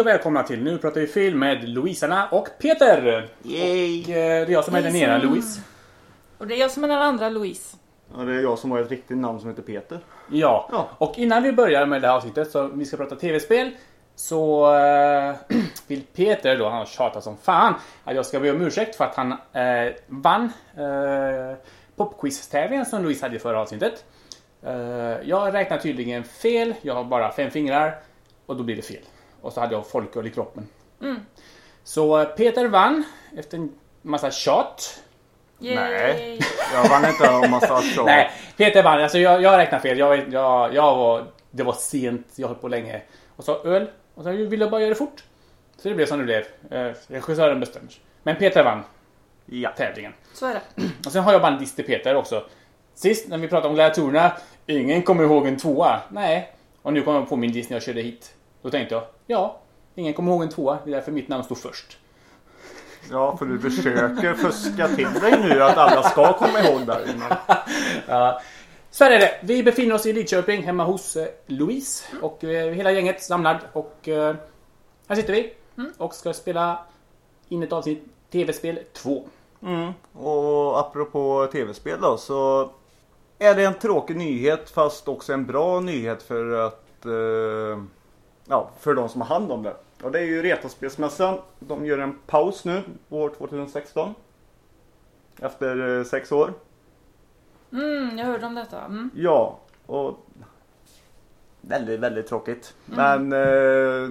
Hej och välkomna till Nu pratar vi film med Louisarna och Peter! Yay! Och, eh, det är jag som är den ena. Louise. Och det är jag som är den andra Louise. Ja, det är jag som har ett riktigt namn som heter Peter. Ja. Ja. och innan vi börjar med det här avsnittet så vi ska prata tv-spel så eh, vill Peter då, han har tjatat som fan, att jag ska be om ursäkt för att han eh, vann eh, popquiz-tävlingen som Louise hade i förra avsnittet. Eh, jag räknar tydligen fel, jag har bara fem fingrar och då blir det fel. Och så hade jag folköl i kroppen. Mm. Så eh, Peter vann efter en massa tjat. Yay! Nej. Jag vann inte om massa tjat. Nej, Peter vann. Alltså jag, jag räknar fel. Jag, jag, jag var, det var sent, jag höll på länge. Och så öl. Och så ville jag bara göra det fort. Så det blev som det blev. Eh, Regissören bestämmer. Men Peter vann Ja. tävlingen. Så är det. Och sen har jag bara en diss till Peter också. Sist när vi pratade om gladiatorerna. Ingen kommer ihåg en tvåa. Nej. Och nu kommer jag på min diss när jag körde hit. Då tänkte jag, ja. Ingen kommer ihåg en tvåa. Det är därför mitt namn står först. ja, för du försöker fuska till dig nu att alla ska komma ihåg det. Men... Ja. Så här är det. Vi befinner oss i Lidköping hemma hos eh, Louise och eh, hela gänget samlad och eh, här sitter vi och ska spela in ett avsnitt TV-spel 2. Mm. Och apropå tv-spel då så är det en tråkig nyhet fast också en bra nyhet för att eh, ja, för de som har hand om det. Och det är ju Retrospelsmässan. De gör en paus nu år 2016. Efter eh, sex år. Mm, jag hörde om detta. Mm. Ja, och väldigt, väldigt tråkigt. Men eh,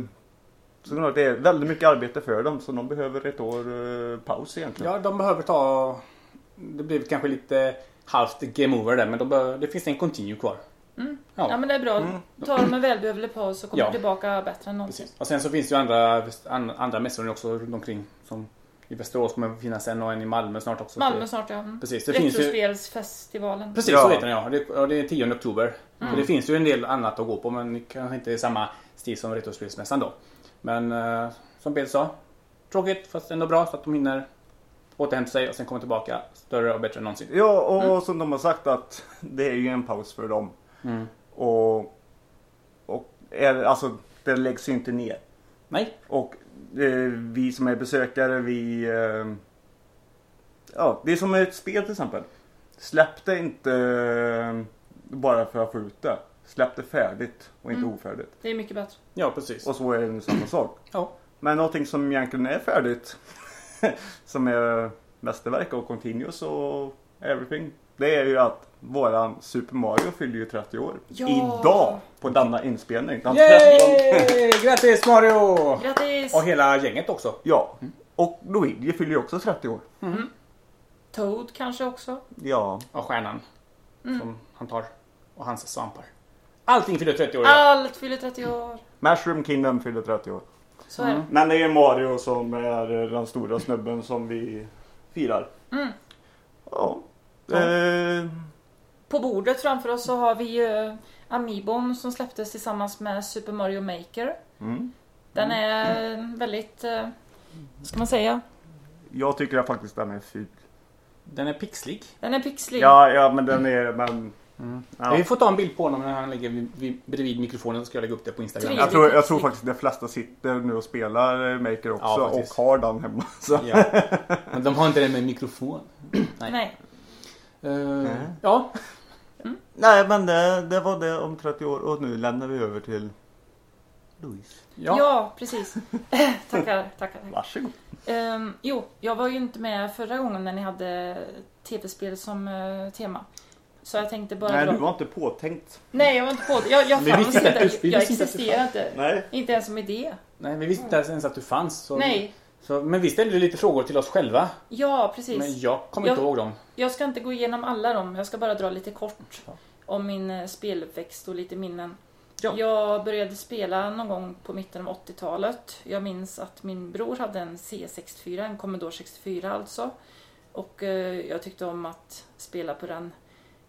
såklart det är väldigt mycket arbete för dem så de behöver ett år eh, paus egentligen. Ja, de behöver ta... Det blev kanske lite halvt game over där men de behöver, det finns en continue kvar. Ja. Ja, men det är bra. Ta dem en välbehövlig paus och kommer Ja. tillbaka bättre än någonsin. precis. Och sen så finns det ju andra, an- andra mässor också runt omkring. Som I Västerås kommer det finnas en och en i Malmö snart också. Malmö snart ja. Mm. Precis, det finns ju... Retrospelsfestivalen. Precis, Ja. så heter den ja. Det, och det är 10 oktober. Så det finns ju en del annat att gå på men kanske inte i samma stil som Retrospelsmässan då. Men eh, som Peter sa, tråkigt fast ändå bra så att de hinner återhämta sig och sen komma tillbaka större och bättre än någonsin. Ja, och som de har sagt att det är ju en paus för dem. Mm. Och, och är, alltså, det läggs ju inte ner. Nej, Och eh, vi som är besökare, vi... Eh, ja, det är som ett spel till exempel. Släpp det inte eh, bara för att få ut det. Släpp det färdigt och inte ofärdigt. Det är mycket bättre. ja precis. Och så är det samma sak. Ja. Men någonting som egentligen är färdigt, som är mästerverk och continuous och everything. Det är ju att våran Super Mario fyller ju 30 år. Ja. Idag på denna inspelning. Den 13. Yay! Grattis Mario! Grattis! Och hela gänget också. Ja. Och Luigi fyller ju också 30 år. Toad kanske också. Ja. Och stjärnan. Som han tar. Och hans svampar. Allting fyller 30 år. Ja. Allt fyller 30 år. Mushroom Kingdom fyller 30 år. Så är det. Men det är Mario som är den stora snubben som vi firar. Mm. Ja. Eh, På bordet framför oss så har vi ju Amiibon som släpptes tillsammans med Super Mario Maker. mm. Den är väldigt, eh, vad ska man säga? Jag tycker att faktiskt den är ful. Den är pixlig. Den är pixlig. Ja, ja men den är... Men, ja. Vi får ta en bild på honom när han ligger vid, vid, bredvid mikrofonen så ska jag lägga upp det på Instagram. Jag tror, jag tror faktiskt de flesta sitter nu och spelar eh, Maker också Ja, och har den hemma. Så. Ja. Men de har inte den med mikrofon. Nej. Nej. Eh, ja, Nej men det, det var det om 30 år och nu lämnar vi över till Louise. ja. Ja, precis. tackar, tackar. tackar. Varsågod. Ehm, jo, jag var ju inte med förra gången när ni hade tv-spel som eh, tema. Så jag tänkte bara Nej dra... du var inte påtänkt. Nej, jag var inte på det. Jag, jag Vi fanns visste inte. jag existerar inte. Nej. Inte ens som idé. Nej, vi visste inte ens att du fanns. Så, Nej. Så, men vi ställde lite frågor till oss själva. Ja, precis. Men jag kommer Jag- inte ihåg dem. Jag ska inte gå igenom alla dem. Jag ska bara dra lite kort om min eh, speluppväxt och lite minnen. Ja. Jag började spela någon gång på mitten av 80-talet. Jag minns att min bror hade en C64, en Commodore 64 alltså. Och eh, jag tyckte om att spela på den.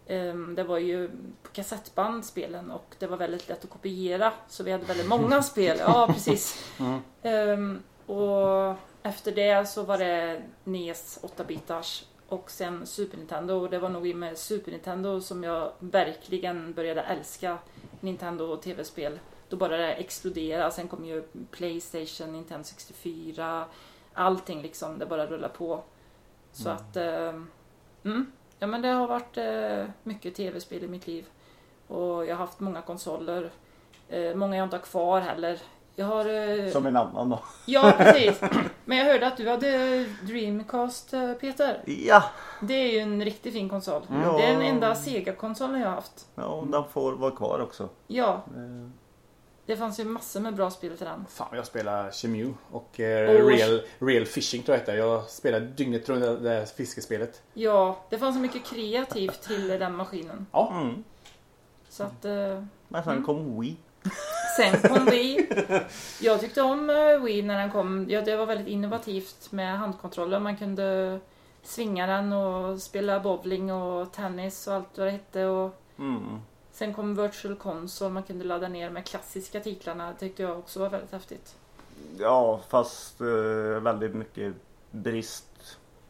Ehm, det var ju på kassettband spelen och det var väldigt lätt att kopiera. Så vi hade väldigt många spel. Ja, precis. Mm. Ehm, och efter det så var det NES 8-bitars och sen Super Nintendo. Och det var nog i med Super Nintendo som jag verkligen började älska Nintendo och tv-spel. då bara det exploderade. Sen kom ju Playstation, Nintendo 64, allting liksom, det bara rullar på. Så Mm. att, eh, mm, ja men det har varit eh, mycket tv-spel i mitt liv. Och jag har haft många konsoler. Eh, många jag inte har kvar heller. Jag har... Eh, Som en annan då. Ja, precis. Men jag hörde att du hade Dreamcast, eh, Peter. Ja, Det är ju en riktigt fin konsol. Mm. Det är den enda Sega-konsolen jag har haft. ja och den får vara kvar också. Ja, Eh, det fanns ju massor med bra spel till den. Fan, jag spelar Chemu och eh. Real, Real Fishing tror jag heter. Jag spelar dygnet runt det där fiskespelet. Ja, det fanns så mycket kreativt till den maskinen. Ja, Mm. Så att... Eh, Men sen Mm. kom Wii. sen kom Wii. Jag tyckte om eh, Wii när den kom. Ja, det var väldigt innovativt med handkontroller. Man kunde svinga den och spela bowling och tennis och allt vad det hette. Och Mm. Sen kom Virtual Console, man kunde ladda ner med klassiska titlarna. Det tyckte jag också var väldigt häftigt. Ja, fast eh, väldigt mycket brist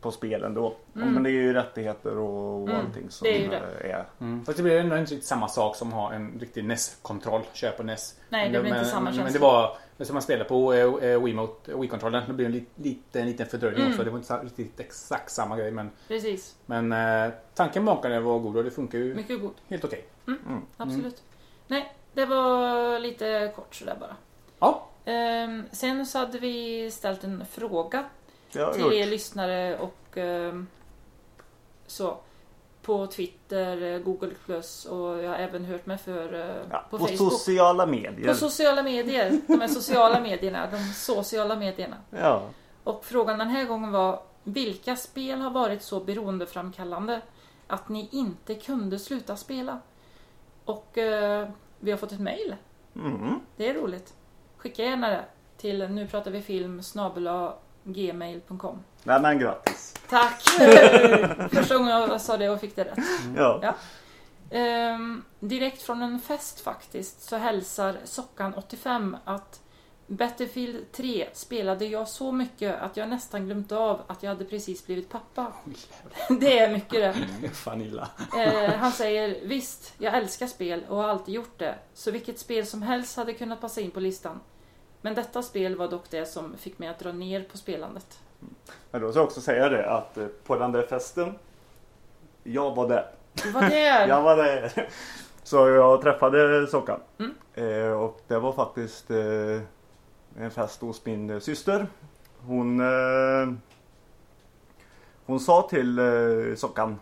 på spelen då. Mm. Men det är ju rättigheter och, och Mm, allting som det är ju det. eh, är. Mm. Fast det blir ändå inte riktigt samma sak som att ha en riktig NES-kontroll. Köpa NES. Nej, det Men blir inte men, samma Men känsla. det var som man spelar på eh, eh, Wiimote, Wii-kontrollen. Det blir en lit, liten, liten fördröjning Mm. också. Det var inte riktigt exakt samma grej. Men, Precis, men eh, tanken bakom det var god och det funkar ju mycket god. helt okej. Absolut. Nej, det var lite kort sådär bara. Ja. Ehm, sen så hade vi ställt en fråga till er lyssnare och ehm, så. På Twitter, eh, Google Plus och jag har även hört mig för eh, Ja, på, på Facebook. sociala medier. På sociala medier. De här sociala medierna. De sociala medierna. ja. Och frågan den här gången var Vilka spel har varit så beroendeframkallande att ni inte kunde sluta spela? Och eh, vi har fått ett mail. Mm. Det är roligt. Skicka gärna det till nu pratar vi film snabel-a gmail.com. Nej men grattis. Tack! Första gången jag sa det och fick det rätt. Ja. Ja. Ehm, direkt från en fest faktiskt så hälsar Sockan85 att Battlefield 3 spelade jag så mycket att jag nästan glömt av att jag hade precis blivit pappa. Det är mycket det. Fan illa. Eh, han säger visst, jag älskar spel och har alltid gjort det. Så vilket spel som helst hade kunnat passa in på listan. Men detta spel var dock det som fick mig att dra ner på spelandet. Men då ska jag också säga det att eh, på den där festen. Jag var där. Du var där! Jag var där. Så jag träffade Sockan. Mm. Eh, och det var faktiskt eh, en fest hos min eh, syster. Hon, eh, hon sa till eh, Sockan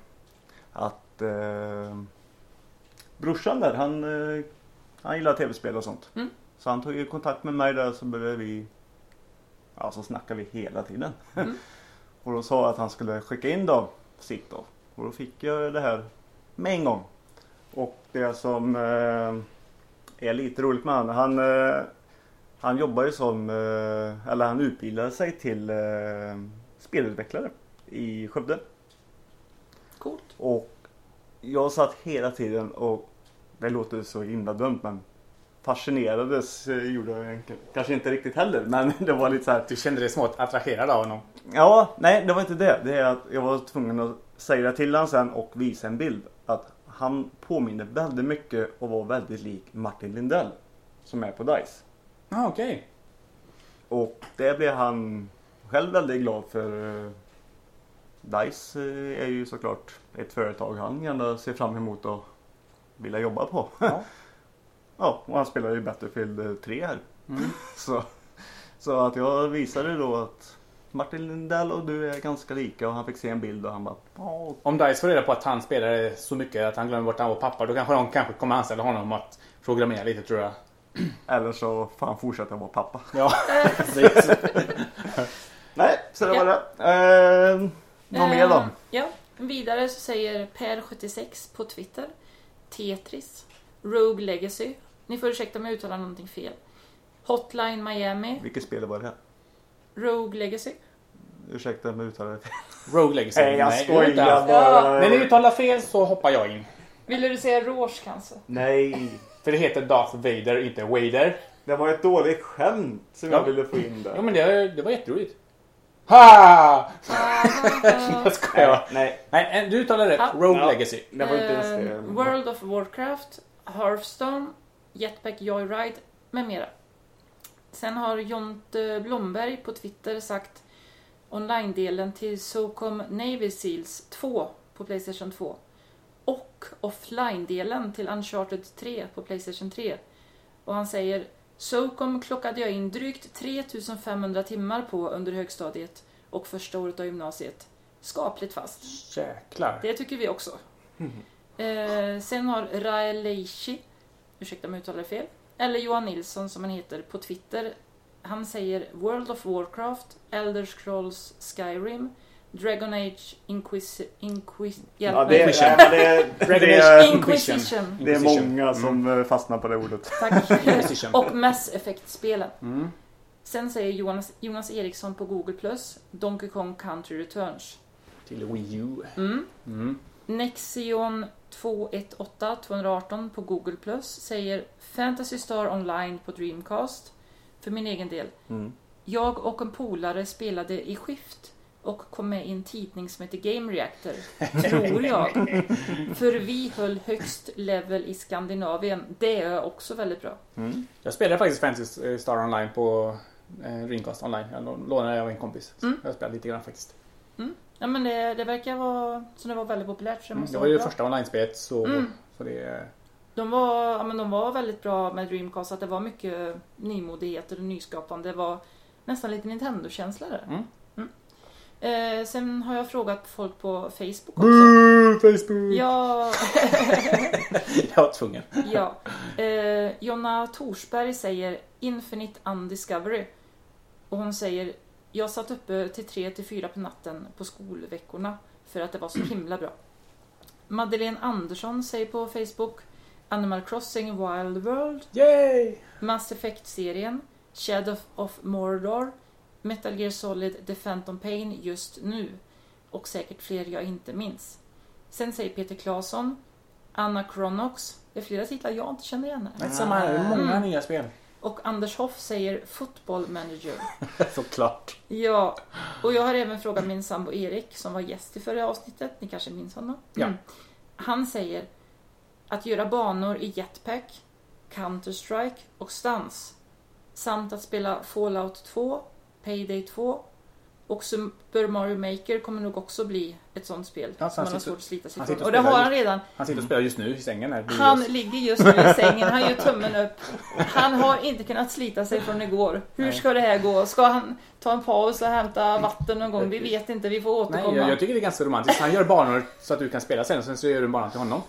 att eh, brorsan där han, eh, han gillar tv-spel och sånt. Mm. Så han tog ju kontakt med mig där så började vi Ja så snackade vi hela tiden. Mm. och då sa jag att han skulle skicka in då sitt då. Och då fick jag det här med en gång. Och det som eh, är lite roligt med han, han, eh, han jobbar ju som, eh, eller han utbildade sig till eh, spelutvecklare i Skövde. Coolt. Och jag satt hela tiden och det låter så himla dumt men fascinerades eh, gjorde jag egentligen. kanske inte riktigt heller men det var lite så här. Du kände dig smått attraherad av honom? Ja, nej det var inte det. Det är att jag var tvungen att säga det till honom sen och visa en bild. Att han påminner väldigt mycket och var väldigt lik Martin Lindell. Som är på DICE. Ah, okej. Och det blev han själv väldigt glad för. eh, DICE eh, är ju såklart ett företag han gärna ser fram emot att vilja jobba på. Ja. Ja, och han spelar ju Battlefield eh, 3 här. Mm. Så, så att jag visade då att Martin Lindell och du är ganska lika och han fick se en bild och han bara ja, Om Dice får reda på att han spelade så mycket att han glömde bort att han var pappa, då kanske de kanske kommer anställa honom att programmera lite tror jag. Eller så får han fortsätta vara pappa. Ja, precis. Nej, så det Ja. var det. Eh, något mer då? Eh, Ja, vidare så säger Per76 på Twitter Tetris Rogue Legacy Ni får ursäkta om jag uttalar någonting fel Hotline Miami Vilket spel var det här? Rogue Legacy Ursäkta om jag uttalade det fel. Rogue Legacy. Nej, jag skojar bara. När ni uttalar fel så hoppar jag in. Ville du säga Rouge kanske? Nej, För det heter Darth Vader, inte Vader. det var ett dåligt skämt som Ja. jag ville få in där. Ja men det, det var jätteroligt. Ha! Jag skojar. Nej, Nej, du uttalar rätt. Rogue Ja. Legacy. det var inte ens Eh, det. World of Warcraft Hearthstone Jetpack Joyride med mera. Sen har Jonte Blomberg på Twitter sagt online-delen till SOCOM Navy Seals 2 på Playstation 2 och offline-delen till Uncharted 3 på Playstation 3. Och han säger SOCOM klockade jag in drygt 3500 timmar på under högstadiet och första året av gymnasiet. Skapligt fast. Jäklar. Det tycker vi också. Eh, sen har Rael Leishi, ursäkta om jag uttalar fel, eller Johan Nilsson som han heter på Twitter. Han säger World of Warcraft, Elder Scrolls Skyrim, Dragon Age Inquis... Inquis... Hjälp Ja, mig. det, Inquisition. nej, det, Dragon det, Age är, Inquisition. det är Inquisition. många som eh, fastnar på det ordet. Tack. Och Mass Effect-spelen. Mm. Sen säger Jonas, Jonas Eriksson på Google Plus Donkey Kong Country Returns. Till Wii U. Mm. Mm. Nexion 218 218 på Google Plus säger Fantasy Star Online på Dreamcast. För min egen del. Mm. Jag och en polare spelade i skift och kom med i en tidning som heter Game Reactor. Tror jag. För vi höll högst level i Skandinavien. Det är också väldigt bra. Mm. Jag spelade faktiskt Fantasy Star Online på eh, Dreamcast online. Jag lå- lånade av en kompis. Mm. Jag spelade lite grann faktiskt. Ja men det, det verkar vara som det var väldigt populärt. Så det Mm. Det var ju det första online-spelet så, Mm. så det... De var, ja, men de var väldigt bra med Dreamcast. Att det var mycket nymodigheter och nyskapande. Det var nästan lite Nintendo-känsla där. Mm. Mm. Eh, sen har jag frågat folk på Facebook också. Boo, Facebook! Ja, Jag var tvungen. ja. Eh, Jonna Torsberg säger Infinite Undiscovery. Och hon säger Jag satt uppe till 3 till 4 på natten på skolveckorna för att det var så himla bra. Madeleine Andersson säger på Facebook Animal Crossing Wild World Yay! Mass Effect-serien, Shadow of Mordor, Metal Gear Solid The Phantom Pain just nu och säkert fler jag inte minns. Sen säger Peter Claesson, Anna Chronox, det är flera titlar jag inte känner igen. här. Samma här. Många Mm. nya spel. Och Anders Hoff säger Football Manager. Såklart. Ja, och jag har även frågat min sambo Erik som var gäst i förra avsnittet. Ni kanske minns honom? Ja. Mm. Han säger att göra banor i Jetpack, Counter-Strike och Stans. Samt att spela Fallout 2, Payday 2 och Super Mario Maker kommer nog också bli ett sånt spel Ja, som han man har svårt att slita sig ifrån. och Och det har just- han redan. Han sitter och spelar just nu i sängen här. Han ligger just nu i sängen, han gör tummen upp. Han har inte kunnat slita sig från igår. Hur Nej. ska det här gå? Ska han ta en paus och hämta vatten någon gång? Vi vet inte, vi får Nej, återkomma. jag, jag tycker det är ganska romantiskt. Han gör banor så att du kan spela sen och sen så gör du banan till honom.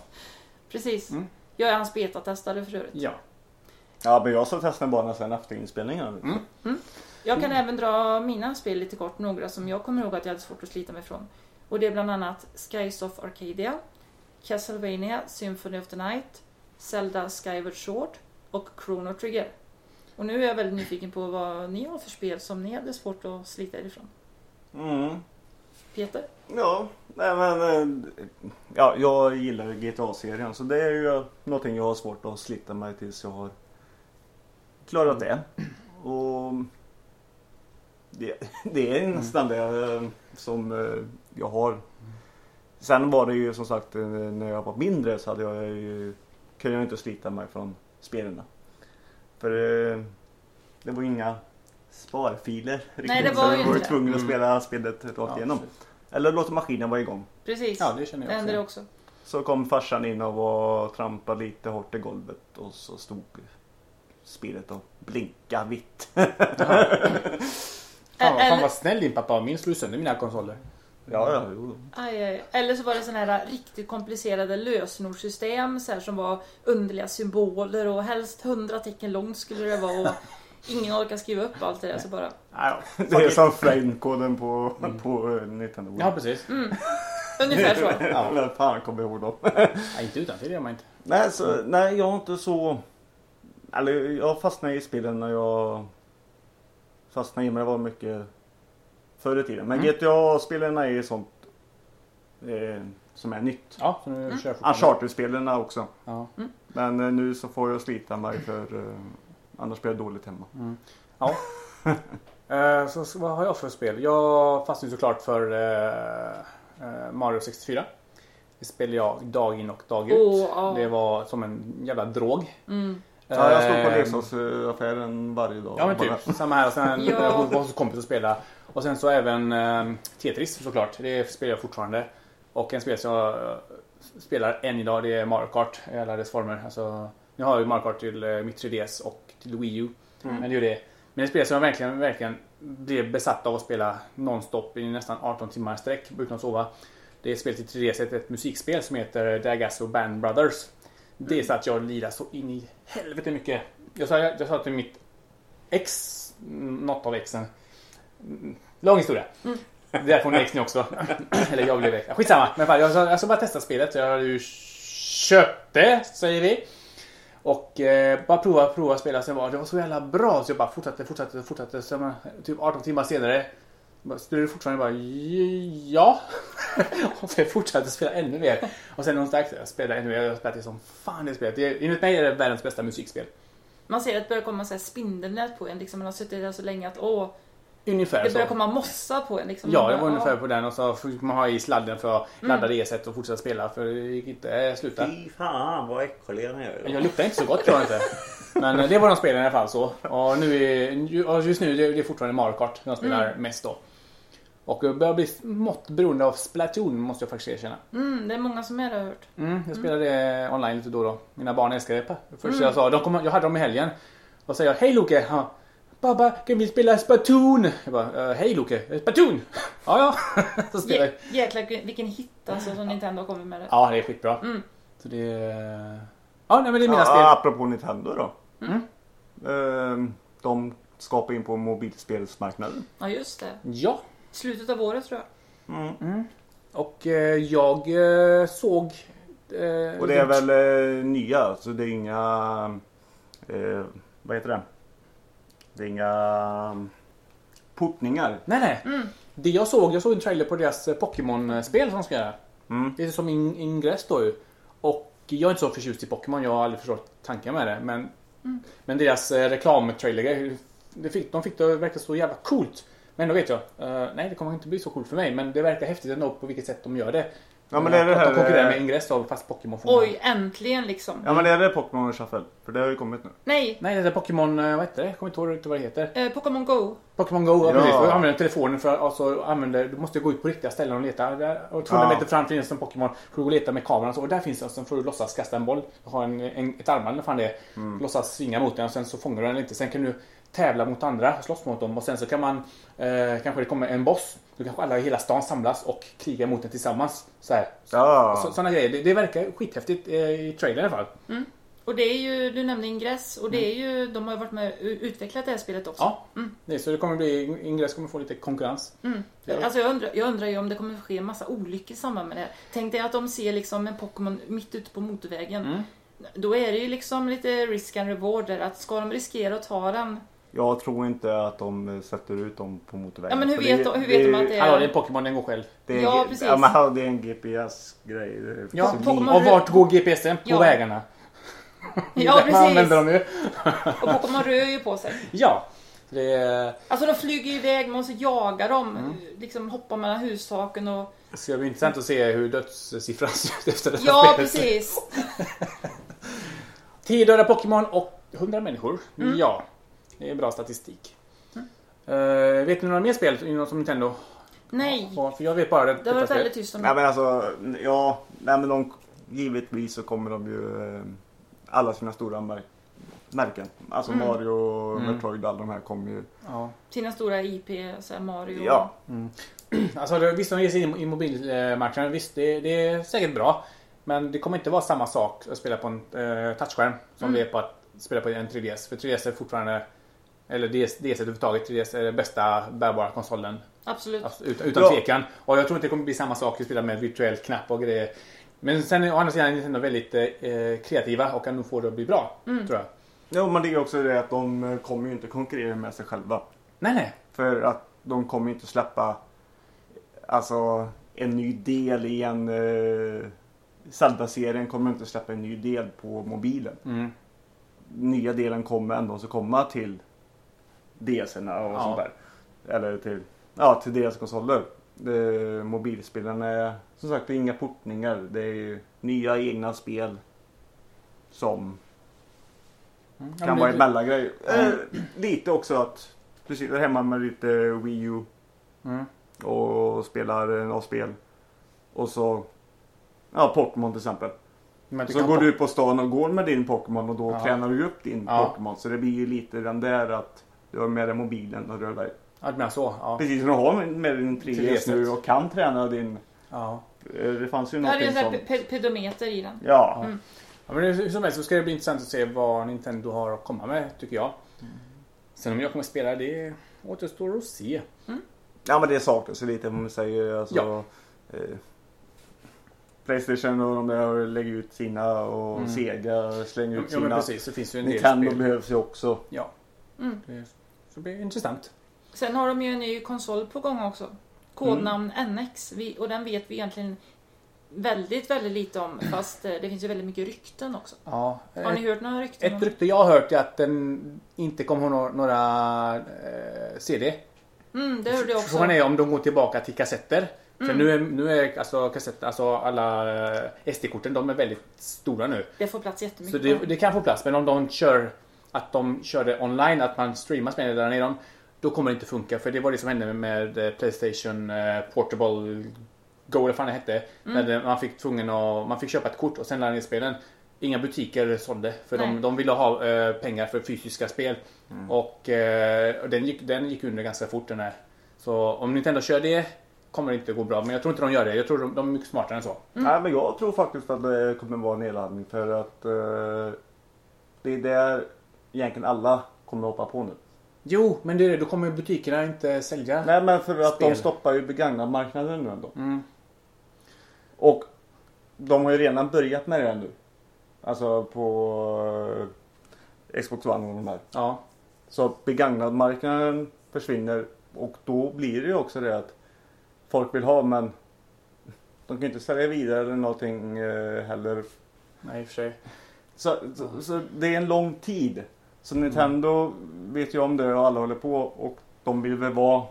Precis. Mm. Jag är hans betatestare för övrigt. Ja. Ja, men jag ska testa en bana sen efter inspelningen. Mm. Jag kan även dra mina spel lite kort, några som jag kommer ihåg att jag hade svårt att slita mig från. Och det är bland annat Skies of Arcadia, Castlevania Symphony of the Night, Zelda Skyward Sword och Chrono Trigger. Och nu är jag väldigt nyfiken på vad ni har för spel som ni hade svårt att slita er ifrån. Mm. Peter? Ja, nej men eh, ja, jag gillar GTA-serien så det är ju någonting jag har svårt att slita mig tills jag har klarat det. Och det, det är nästan det eh, som eh, jag har. Sen var det ju som sagt eh, när jag var mindre så hade jag ju, kunde jag inte slita mig från spelen. För det var inga sparfiler riktigt. Nej, det så var ju jag var inte det. tvungen att Mm. spela spelet rakt Ja, igenom. precis. Eller låta maskinen vara igång. Precis. Ja, det känner det jag händer det också. också. Så kom farsan in och var, trampade lite hårt i golvet och så stod spelet och blinkade vitt. Fan, vad- fan Eller- vad snäll din pappa. Min slog sönder mina konsoler. Ja, ja, jo. Aj, aj. Eller så var det såna här riktigt komplicerade lösenordssystem så här, som var underliga symboler och helst hundra tecken långt skulle det vara. Och ingen orkar skriva upp allt det där så bara... Ja, Det är som framekoden på, på eh, Nintendo. ja precis. Ungefär så. Ja, vem fan kommer ihåg dem? Nej, inte utan det gör man inte. nej, så, nej, jag har inte så... Eller jag fastnade i spelen när jag fastnade i men det var mycket förr i tiden. Men Mm. GTA-spelen är ju sånt eh, som är nytt. Ja, så nu Mm. kör. Uncharted-spelen också. Ja. Men eh, nu så får jag slita mig för eh, annars blir jag dåligt hemma. Ja. Eh, så, så vad har jag för spel? Jag fastnade såklart för eh, eh, Mario 64. Det spelade jag dag in och dag ut. Åh, ja. Det var som en jävla drog. Mm. Ja, jag står på Eh, leksaksaffären varje dag. Ja men typ, samma här. Och sen Ja. ja. var hos kompis och spela. Och sen så även eh, Tetris såklart. Det spelar jag fortfarande. Och en spel som jag eh, spelar än idag det är Mario Kart i alla dess former. Alltså, nu har jag ju Mario Kart till eh, mitt 3DS och till Wii U. Men det är ju det. Men det spel som jag verkligen, verkligen blev besatt av att spela nonstop i nästan 18 timmar sträck utan att sova. Det är spelet till 3DS, ett, ett musikspel som heter Dagasso Band Brothers. Det är så att jag lirar så in i helvete mycket. Jag sa, jag, jag sa till mitt ex, något av exen. Mm, Lång historia. Det är därför hon är ex nu också. Eller jag blev ex. Skitsamma. Men fan, jag, jag ska bara testa spelet. Jag ju köpt det, säger vi. Och eh, bara prova, prova spela. Sen var det var så jävla bra så jag bara fortsatte, fortsatte, fortsatte. Sen, typ 18 timmar senare skulle du fortfarande bara ja. och sen fortsatte spela ännu mer. Och sen någonstans jag spelade ännu mer. Jag det som fan det spelet. Det, enligt mig är det världens bästa musikspel. Man ser att det börjar komma så här spindelnät på en. Liksom, man har suttit där så länge att åh, Ungefär det så. börjar komma mossa på en. Liksom. Ja, jag var ungefär på den och så fick man ha i sladden för att ladda reset och fortsätta spela för det gick inte eh, sluta. Fy fan vad äckliga ni är. Jag luktar inte så gott tror jag inte. Men eh, det var de spelen i alla fall så. Och nu är, just nu det är det fortfarande Mario Kart jag spelar mest då. Och jag börjar bli smått beroende av Splatoon måste jag faktiskt erkänna. Mm, det är många som är det har jag hört. Mm, jag spelar det online lite då och då. Mina barn älskar det. Först jag sa, de kom, jag hade dem i helgen. Och säger jag, hej Loke! Ja, Pappa, kan vi spela Splatoon? Jag bara, "Eh, hej Loke, Splatoon! Ja, ja. så spelar jag. Jä- Jäklar vilken hit alltså som Nintendo har kommit med det. Ja, det är skitbra. Mm. Så det är... Ja, nej, men det är mina Ja, spel. apropå Nintendo då. Mm. Ehm, de skapar in på mobilspelsmarknaden. Ja, just det. Ja. Slutet av året tror jag. Mm. Och eh, jag eh, såg... Eh, Och det är väl eh, nya, så det är inga... Eh, vad heter det? Det är inga um, portningar. Nej, nej. Mm. Det jag såg, jag såg en trailer på deras eh, Pokémon-spel som ska göra. Mm. Det är som in, ingress då ju. Och jag är inte så förtjust i Pokémon, jag har aldrig förstått tanken med det. Men, men deras eh, reklamtrailer, de fick det att verka så jävla coolt. Men då vet jag, uh, nej det kommer inte bli så coolt för mig. Men det verkar häftigt ändå på vilket sätt de gör det. Ja, men det är det Att här, de konkurrerar eh, med ingress då, fast Pokémon får Oj, äntligen liksom. Ja men är det Pokémon Shuffle? För det har ju kommit nu. Nej, Nej, det är Pokémon, eh, vad heter det? Jag kommer inte ihåg vad det heter. eh, Pokémon Go. Pokémon Go, ja. Ja. precis. Du använder telefonen för att alltså, använder, du måste gå ut på riktiga ställen och leta. Och 200 Ja. meter fram finns en Pokémon. Får du gå och leta med kameran och så. Och där finns det, och sen får du låtsas kasta en boll. Du har en, en, ett armband eller fan det är. Mm. Låtsas svinga mot den och sen så fångar du den inte. Sen kan du tävla mot andra, slåss mot dem och sen så kan man eh, kanske det kommer en boss. Då kanske alla i hela stan samlas och krigar mot den tillsammans. Så här. Ja. Så, sådana grejer. Det, det verkar skithäftigt eh, i trailern i alla fall. Och det är ju, du nämnde Ingress och det är ju, de har ju varit med och utvecklat det här spelet också. Ja, det, är så det kommer bli, Ingress kommer få lite konkurrens. Mm. Alltså jag undrar, jag undrar ju om det kommer ske en massa olyckor i samband med det här. Tänk dig att de ser liksom en Pokémon mitt ute på motorvägen. Mm. Då är det ju liksom lite risk and reward där. Att ska de riskera att ta den? Jag tror inte att de sätter ut dem på motorvägen. Ja men hur För vet, det- de, hur vet de att det Hallå, det är är... en Pokémon, den går själv. Det är, Ja, precis. Ja, men det är en GPS-grej. Är Ja, Pokémon-. Och vart går GPSen? På Ja. vägarna. Ja Man precis! använder dem ju. Och Pokémon rör ju på sig. Ja. Det är, Alltså de flyger iväg, man måste jaga dem. Mm. Liksom hoppa mellan hustaken och... det ska bli intressant att se hur dödssiffran ser ut efter det här Ja spelet. precis! 10 döda Pokémon och 100 människor. Mm. Ja. Det är bra statistik. Eh, vet ni några mer spel inom som Nintendo Nej! har? För jag vet bara det. Det detta väldigt spel. tyst om Ja det. men alltså, ja. Nej men de, givetvis så kommer de ju eh, alla sina stora mär- märken. Alltså Mm. Mario, Mm. Metroid, alla de här kommer ju. Ja. Sina stora IP, så här Mario. Ja. Alltså, det- visst, de ger sig in i mobilmarknaden. Visst, det, det är säkert bra. Men det kommer inte vara samma sak att spela på en eh, touchskärm som Mm. det är på att spela på en 3DS. För 3DS är fortfarande, eller DS, DS överhuvudtaget, 3DS är den bästa bärbara konsolen. Absolut. Alltså, utan utan Ja. tvekan. Och jag tror inte det kommer bli samma sak att spela med virtuell knapp och grejer. Men sen å andra sidan är Nintendo väldigt eh, kreativa och kan nog få det att bli bra. Mm. Tror jag. Ja men det är också det att de eh, kommer ju inte konkurrera med sig själva. Nej, nej. För att de kommer ju inte släppa alltså en ny del i en uh, Zelda-serien kommer inte släppa en ny del på mobilen. Mm. Nya delen kommer ändå så komma till DSerna och Ja. sånt där. Eller till, ja, till deras konsoler. Det, mobilspelen är som sagt det är inga portningar. Det är ju nya egna spel som Mm. Kan vara en mellangrej. Eh, lite också att du sitter hemma med lite Wii U Mm. och spelar eh, något spel. Och så, ja Pokémon till exempel. Så går du ut på stan och går med din Pokémon och då Ja. tränar du upp din Ja. Pokémon. Så det blir ju lite den där att du har med dig mobilen och rör dig. Ja, så. Ja. Precis som du har med din 3DS nu 3DS. och kan träna din. ja. eh, Det fanns ju Ja, det är någonting som... pedometer i den. Ja. Mm. Ja, men hur som helst så ska det bli intressant att se vad Nintendo har att komma med, tycker jag. Sen om jag kommer spela det återstår att se. ja men det saknas ju lite om man säger alltså. Ja. Eh, Playstation och de där lägger ut sina och Mm. Sega slänger ut ja men sina. precis, det finns ju en del Nintendo spel. behövs ju också. Ja, Mm. Det, så det blir intressant. Sen har de ju en ny konsol på gång också. Kodnamn NX. Vi, och den vet vi egentligen väldigt, väldigt lite om. Fast eh, det finns ju väldigt mycket rykten också. Ja, Har ni hört några rykten? Ett det? rykte jag har hört är att den inte kommer ha några, eh, CD. Mm, det hörde jag också. Frågan är om de går tillbaka till kassetter. För Mm. nu är, nu är alltså kassetter, alltså alla eh, SD-korten, de är väldigt stora nu. Det får plats Så jättemycket. det, på den. det kan få plats, men om de kör att de kör det online, att man streamar spelen där nere, då kommer det inte funka. För det var det som hände med eh, Playstation eh, Portable Go, eller vad fan det hette. Mm. När man fick tvungen att, man fick köpa ett kort och sen ladda ner spelen. Inga butiker sålde, för de, de ville ha eh, pengar för fysiska spel. Och, eh, och den, gick, den gick under ganska fort den här. Så om Nintendo kör det kommer det inte gå bra. Men jag tror inte de gör det. Jag tror de, de är mycket smartare än så. Nej men jag tror faktiskt att det kommer vara nedladdning för att eh, det är där egentligen alla kommer hoppa på nu. Jo, men det, då kommer butikerna inte sälja. Nej men för att Spel. de stoppar ju begagnad marknaden nu ändå. Mm. Och de har ju redan börjat med det nu. Alltså på eh, Xbox One och de här. Ja. Så begagnad marknaden försvinner och då blir det ju också det att folk vill ha men de kan ju inte sälja vidare eller någonting eh, heller. Nej, i och för sig. Så, så, så det är en lång tid. Så Nintendo vet ju om det och alla håller på och de vill väl vara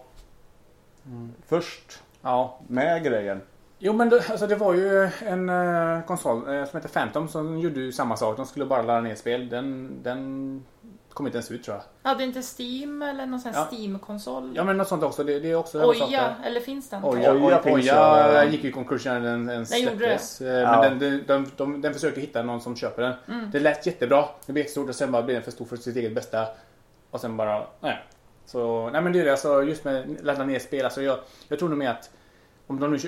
först Ja. med grejen. Jo, men det, alltså, det var ju en eh, konsol eh, som heter Phantom som gjorde ju samma sak. De skulle bara ladda ner spel. Den, den kom inte ens ut tror jag. Hade inte Steam eller någon sån här Ja. Steam-konsol? Ja, men något sånt också. Det, det är också Oja, eller finns den? Oja, Oja Oja, Oja ja. gick ju i konkurs när den, den Den släpptes. Eh, Ja. Men den, den, de, de, den försöker hitta någon som köper den. Mm. Det lät jättebra. Det blev jättestort och sen bara blev den för stor för sitt eget bästa. Och sen bara, nej. Så, nej men det är det alltså just med ladda ner spel. Alltså jag, jag tror nog mer att om de nu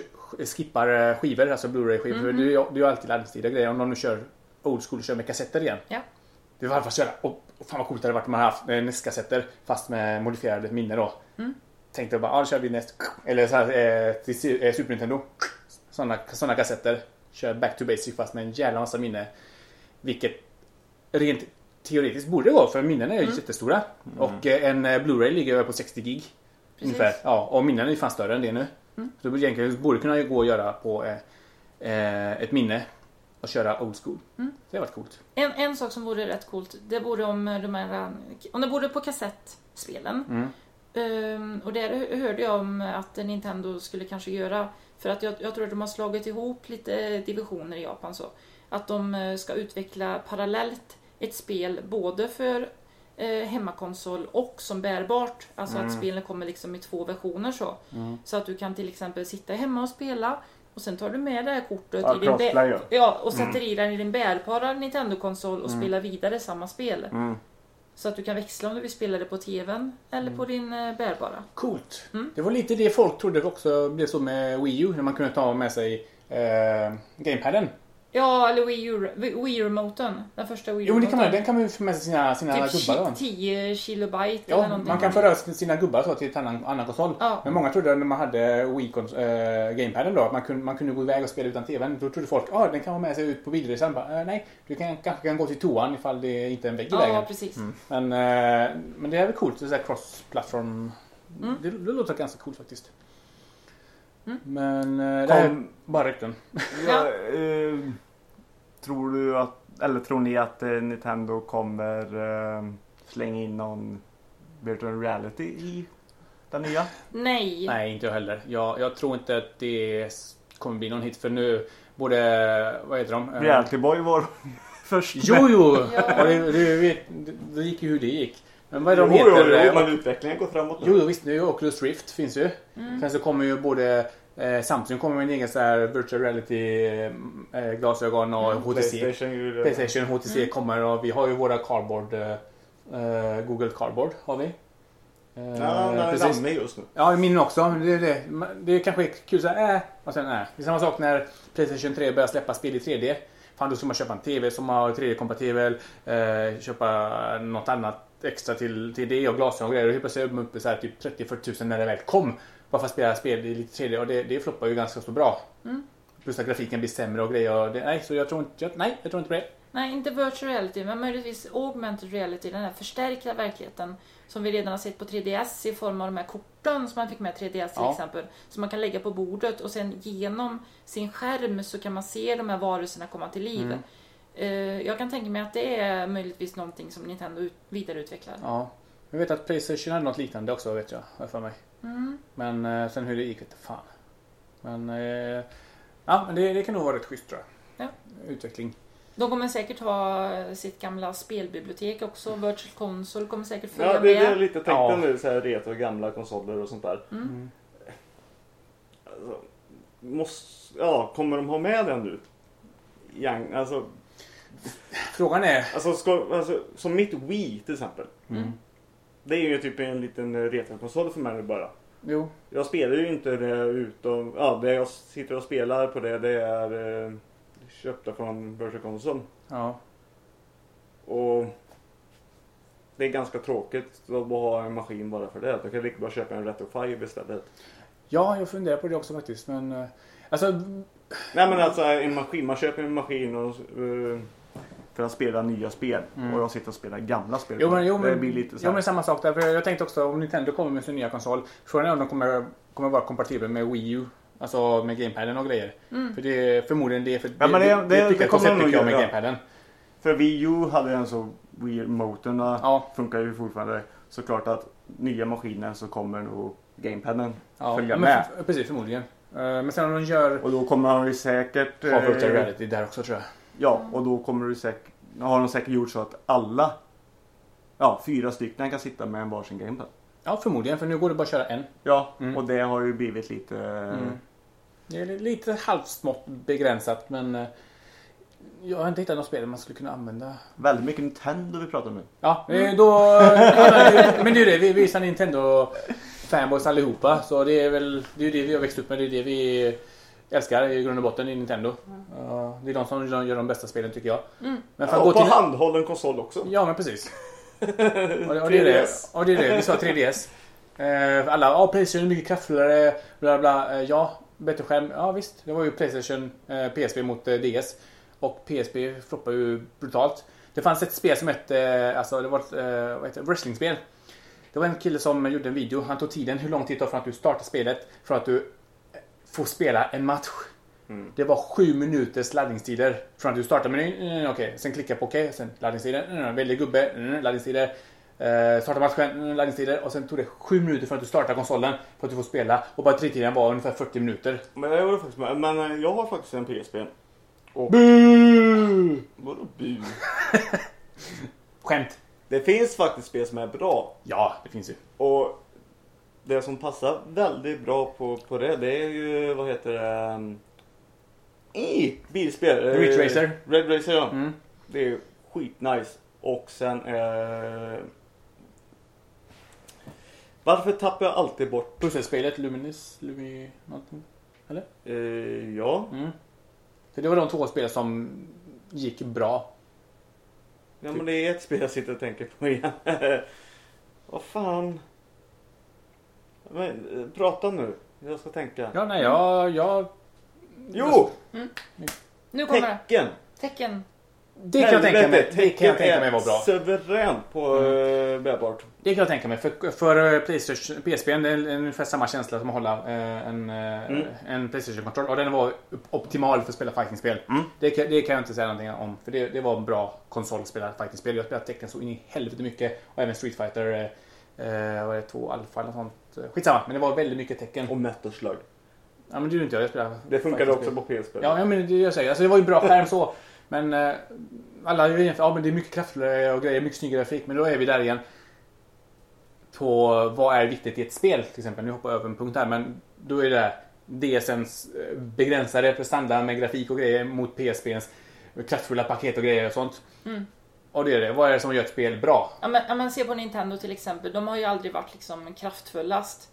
skippar eh, skivor, alltså Blu-ray-skivor. För Det är ju det är ju alltid laddningstida grejer. Om de nu kör old school och kör med kassetter igen. Ja. Det var i alla fall så jävla, och, och fan vad coolt det hade varit om man haft eh, NES-kassetter fast med modifierade minne då. Mm. Tänkte bara, ja då kör vi NES. Eller så här, eh, till eh, Super Nintendo. Sådana såna kassetter. Kör back to basic fast med en jävla massa minne. Vilket rent teoretiskt borde gå för minnen är ju Mm. jättestora. Och eh, en eh, Blu-ray ligger över på 60 gig. Precis. Ungefär. Ja, och minnen är ju fan större än det nu. Mm. Så det borde egentligen borde kunna gå att göra på eh, eh, ett minne. Och köra old school. Mm. Det har varit coolt. En, en sak som vore rätt coolt, det vore om de här, om det vore på kassettspelen. Mm. Ehm, och där hörde jag om att Nintendo skulle kanske göra, för att jag, jag tror att de har slagit ihop lite divisioner i Japan så. Att de eh, ska utveckla parallellt ett spel både för eh, hemmakonsol och som bärbart. Alltså Mm. att spelen kommer liksom i två versioner så. Mm. Så att du kan till exempel sitta hemma och spela och sen tar du med det här kortet Ja, i din bä- ja. och sätter i den i din bärbara Nintendo-konsol och Mm. spelar vidare samma spel. Mm. Så att du kan växla om du vill spela det på TVn eller på din eh, bärbara. Coolt. Mm. Det var lite det folk trodde också blev så med Wii U. När man kunde ta med sig eh, gamepaden. Ja, eller Wii U- Wii. Den första Wii Jo det kan man, den kan man ju få med sig sina, sina Typ gubbar då. ki- 10 kilobyte Ja, eller någonting. man kan föra sina gubbar så till en annan, annan konsol. Ja. Men många trodde när man hade Wii äh, gamepaden då att man kunde, man kunde gå iväg och spela utan TVn. Då trodde folk att ah, den kan vara med sig ut på bilresan. Bara, eh, nej, du kan, kanske kan gå till toan ifall det inte är en vägg i Ja, vägen. precis. Men, eh, men det är väl coolt, det är så cross-platform. Mm. Det, det låter ganska coolt faktiskt. Mm. Men eh, det här är bara rykten. ja, eh, tror du att, eller tror ni att eh, Nintendo kommer eh, slänga in någon virtual reality i den nya? Nej. Nej, inte jag heller. Jag, jag tror inte att det kommer bli någon hit för nu både, vad heter de? Reality Boy var först. Jo, jo! Ja. Det, det, det, det gick ju hur det gick. Men vad är de jo, jo, heter? jo, men utvecklingen går framåt nu. Jo, jo visst. Nu är Oculus Rift finns ju. Sen så kommer ju både eh, Samsung kommer med en egen så här virtual reality eh, glasögon och HTC. Playstation. Playstation HTC kommer och vi har ju våra cardboard. Eh, eh, Google Cardboard har vi. Eh, Ja, den är precis. framme just nu. Ja, min också. Det är, det. det är kanske kul så här, äh, och sen äh. Det är samma sak när Playstation 3 börjar släppa spel i 3D. Fan, då ska man köpa en TV som har 3D-kompatibel, eh, köpa något annat extra till, till det och glasögon och grejer. Och helt plötsligt är de uppe så här typ 30-40 tusen när det väl kom. Bara för att spela spel i lite 3D och det, det floppar ju ganska så bra. Plus att grafiken blir sämre och grejer. Och det, nej, så jag tror inte, jag, nej, jag tror inte på det. Nej, inte virtual reality, men möjligtvis augmented reality, den här förstärkta verkligheten som vi redan har sett på 3DS i form av de här korten som man fick med 3DS till Ja. exempel. Som man kan lägga på bordet och sen genom sin skärm så kan man se de här varelserna komma till liv. Mm. Eh, Jag kan tänka mig att det är möjligtvis någonting som Nintendo ut- vidareutvecklar. Ja. Jag vet att Playstation hade något liknande också vet jag, för mig. Mm. Men eh, sen hur det gick vet jag fan. Men eh, ja, men det, det kan nog vara rätt schysst tror jag. Ja. Utveckling. De kommer säkert ha sitt gamla spelbibliotek också. Virtual Console kommer säkert följa Ja, det är det med. lite tänkte Ja. nu, så här retro gamla konsoler och sånt där. Mm. Alltså, måste, ja, kommer de ha med den nu? Young, alltså, Frågan är... alltså, ska, alltså, som mitt Wii till exempel. Mm. Det är ju typ en liten retrokonsol för mig bara. Jo. Jag spelar ju inte det utom, ja det jag sitter och spelar på det det är eh, köpta från Console. Ja. Och det är ganska tråkigt att bara ha en maskin bara för det. Jag kan lika bra köpa en Retro 5 istället. ja, jag funderar på det också faktiskt. Men eh, alltså, Nej men alltså en maskin, man köper en maskin och eh, För att spela nya spel. Mm. Och jag sitter och spelar gamla spel. jo, men, jo, det men, blir lite så jo, men samma sak där. För jag tänkte också om Nintendo kommer med sin nya konsol. Frågan är om de kommer, kommer vara kompatibla med Wii U. Alltså med gamepaden och grejer. Mm. För det är förmodligen det. För Ja, men det- det, det- det, det kommer de nog med göra. gamepaden. För Wii U hade en så Wii motorn Ja. funkar ju fortfarande. Såklart att nya maskiner så kommer nog gamepaden Ja, följa men med. för- precis, förmodligen. Eh, Men sen om de gör... Och då kommer de ju säkert... Ha virtual eh, reality där också tror jag. Ja, och då kommer du säkert... Har de säkert gjort så att alla... Ja, fyra stycken kan sitta med en varsin gamepad. Ja, förmodligen. För nu går det bara att köra en. Ja, Mm. och det har ju blivit lite... Mm. Det är lite halvsmått begränsat men eh, jag har inte hittat något spel man skulle kunna använda. Väldigt mycket Nintendo vi pratar om nu. Ja, eh, då... men det är ju det. Vi vissa Nintendo fanboys allihopa. Så det är väl det, är det vi har växt upp med. Det är det vi älskar i grund och botten i Nintendo. Ja, det är de som gör de bästa spelen tycker jag. Mm. Men för Ja, och gå på till... handhållen konsol också. Ja, men precis. och, det, och, det är det. 3DS. och det är det. Vi sa 3DS. Eh, alla, ja Playstation är mycket kraftfullare, bla bla. Eh, ja, bättre skärm. Ja visst, det var ju Playstation PSP mot eh, DS. Och PSP floppade ju brutalt. Det fanns ett spel som hette, alltså det var ett vad heter, det? wrestlingspel. Det var en kille som gjorde en video. Han tog tiden hur lång tid det tar från att du startar spelet från att du får spela en match. Mm. Det var sju minuters laddningstider från att du startar menyn. Mm, Okej, sen klicka på okej, sen laddningstider. Mm, väljer gubbe, mm, laddningstider. Eh, starta matchen, mm, laddningstider. Och sen tog det sju minuter från att du startar konsolen för att du får spela. Och batteritiden var ungefär 40 minuter. Men jag faktiskt med. Men eh, jag har faktiskt en PSP. Och... Bu! Vadå bu? Skämt. Det finns faktiskt spel som är bra. Ja, det finns ju. Och det som passar väldigt bra på, på det, det är ju, vad heter det? um, I bilspel. Eh, Ridge Racer. Red Racer ja. Mm. Det är ju skitnice. Och sen eh, Varför tappar jag alltid bort? Pusselspelet Luminis, Lumi... Någonting. Eh, ja, Mm. Så det var de två spel som gick bra. ja men det är ett spel jag sitter och tänker på igen. vad fan? Men, eh, prata nu. Jag ska tänka. Ja, nej, jag... jag Jo! Nu kommer det. Tecken! Tecken. det kan jag tänka mig. Det kan jag tänka mig var bra. Suveränt på mm. bärbart. Det kan jag tänka mig. För, för eh, Playstation, PSP är det ungefär samma känsla som att hålla eh, en, eh, Mm. en Playstation-kontroll. Och den var optimal för att spela fightingspel. Mm. Det, kan- det kan jag inte säga någonting om. För det, det var en bra konsol att spela fightingspel. Jag spelade Tekken så in i helvete mycket. Och även Street Fighter. Eh, eh, vad är det, 2 Alpha eller något sånt. Skitsamma, men det var väldigt mycket Tekken. Och Slug. Ja men det gjorde inte jag. Jag spelade Det funkade också fightingspel. på PSP. Ja, ja men det jag säger. Alltså det var ju bra skärm så. Men eh, alla är ju ja men det är mycket kraftfullare och grejer, mycket snyggare grafik. Men då är vi där igen. På vad är viktigt i ett spel till exempel. Nu hoppar jag över en punkt här men då är det DSNs eh, begränsade prestanda med grafik och grejer mot PSPns kraftfulla paket och grejer och sånt. Mm. Och det är det. Vad är det som gör ett spel bra? Ja, men, ja, men se på Nintendo till exempel. De har ju aldrig varit liksom kraftfullast.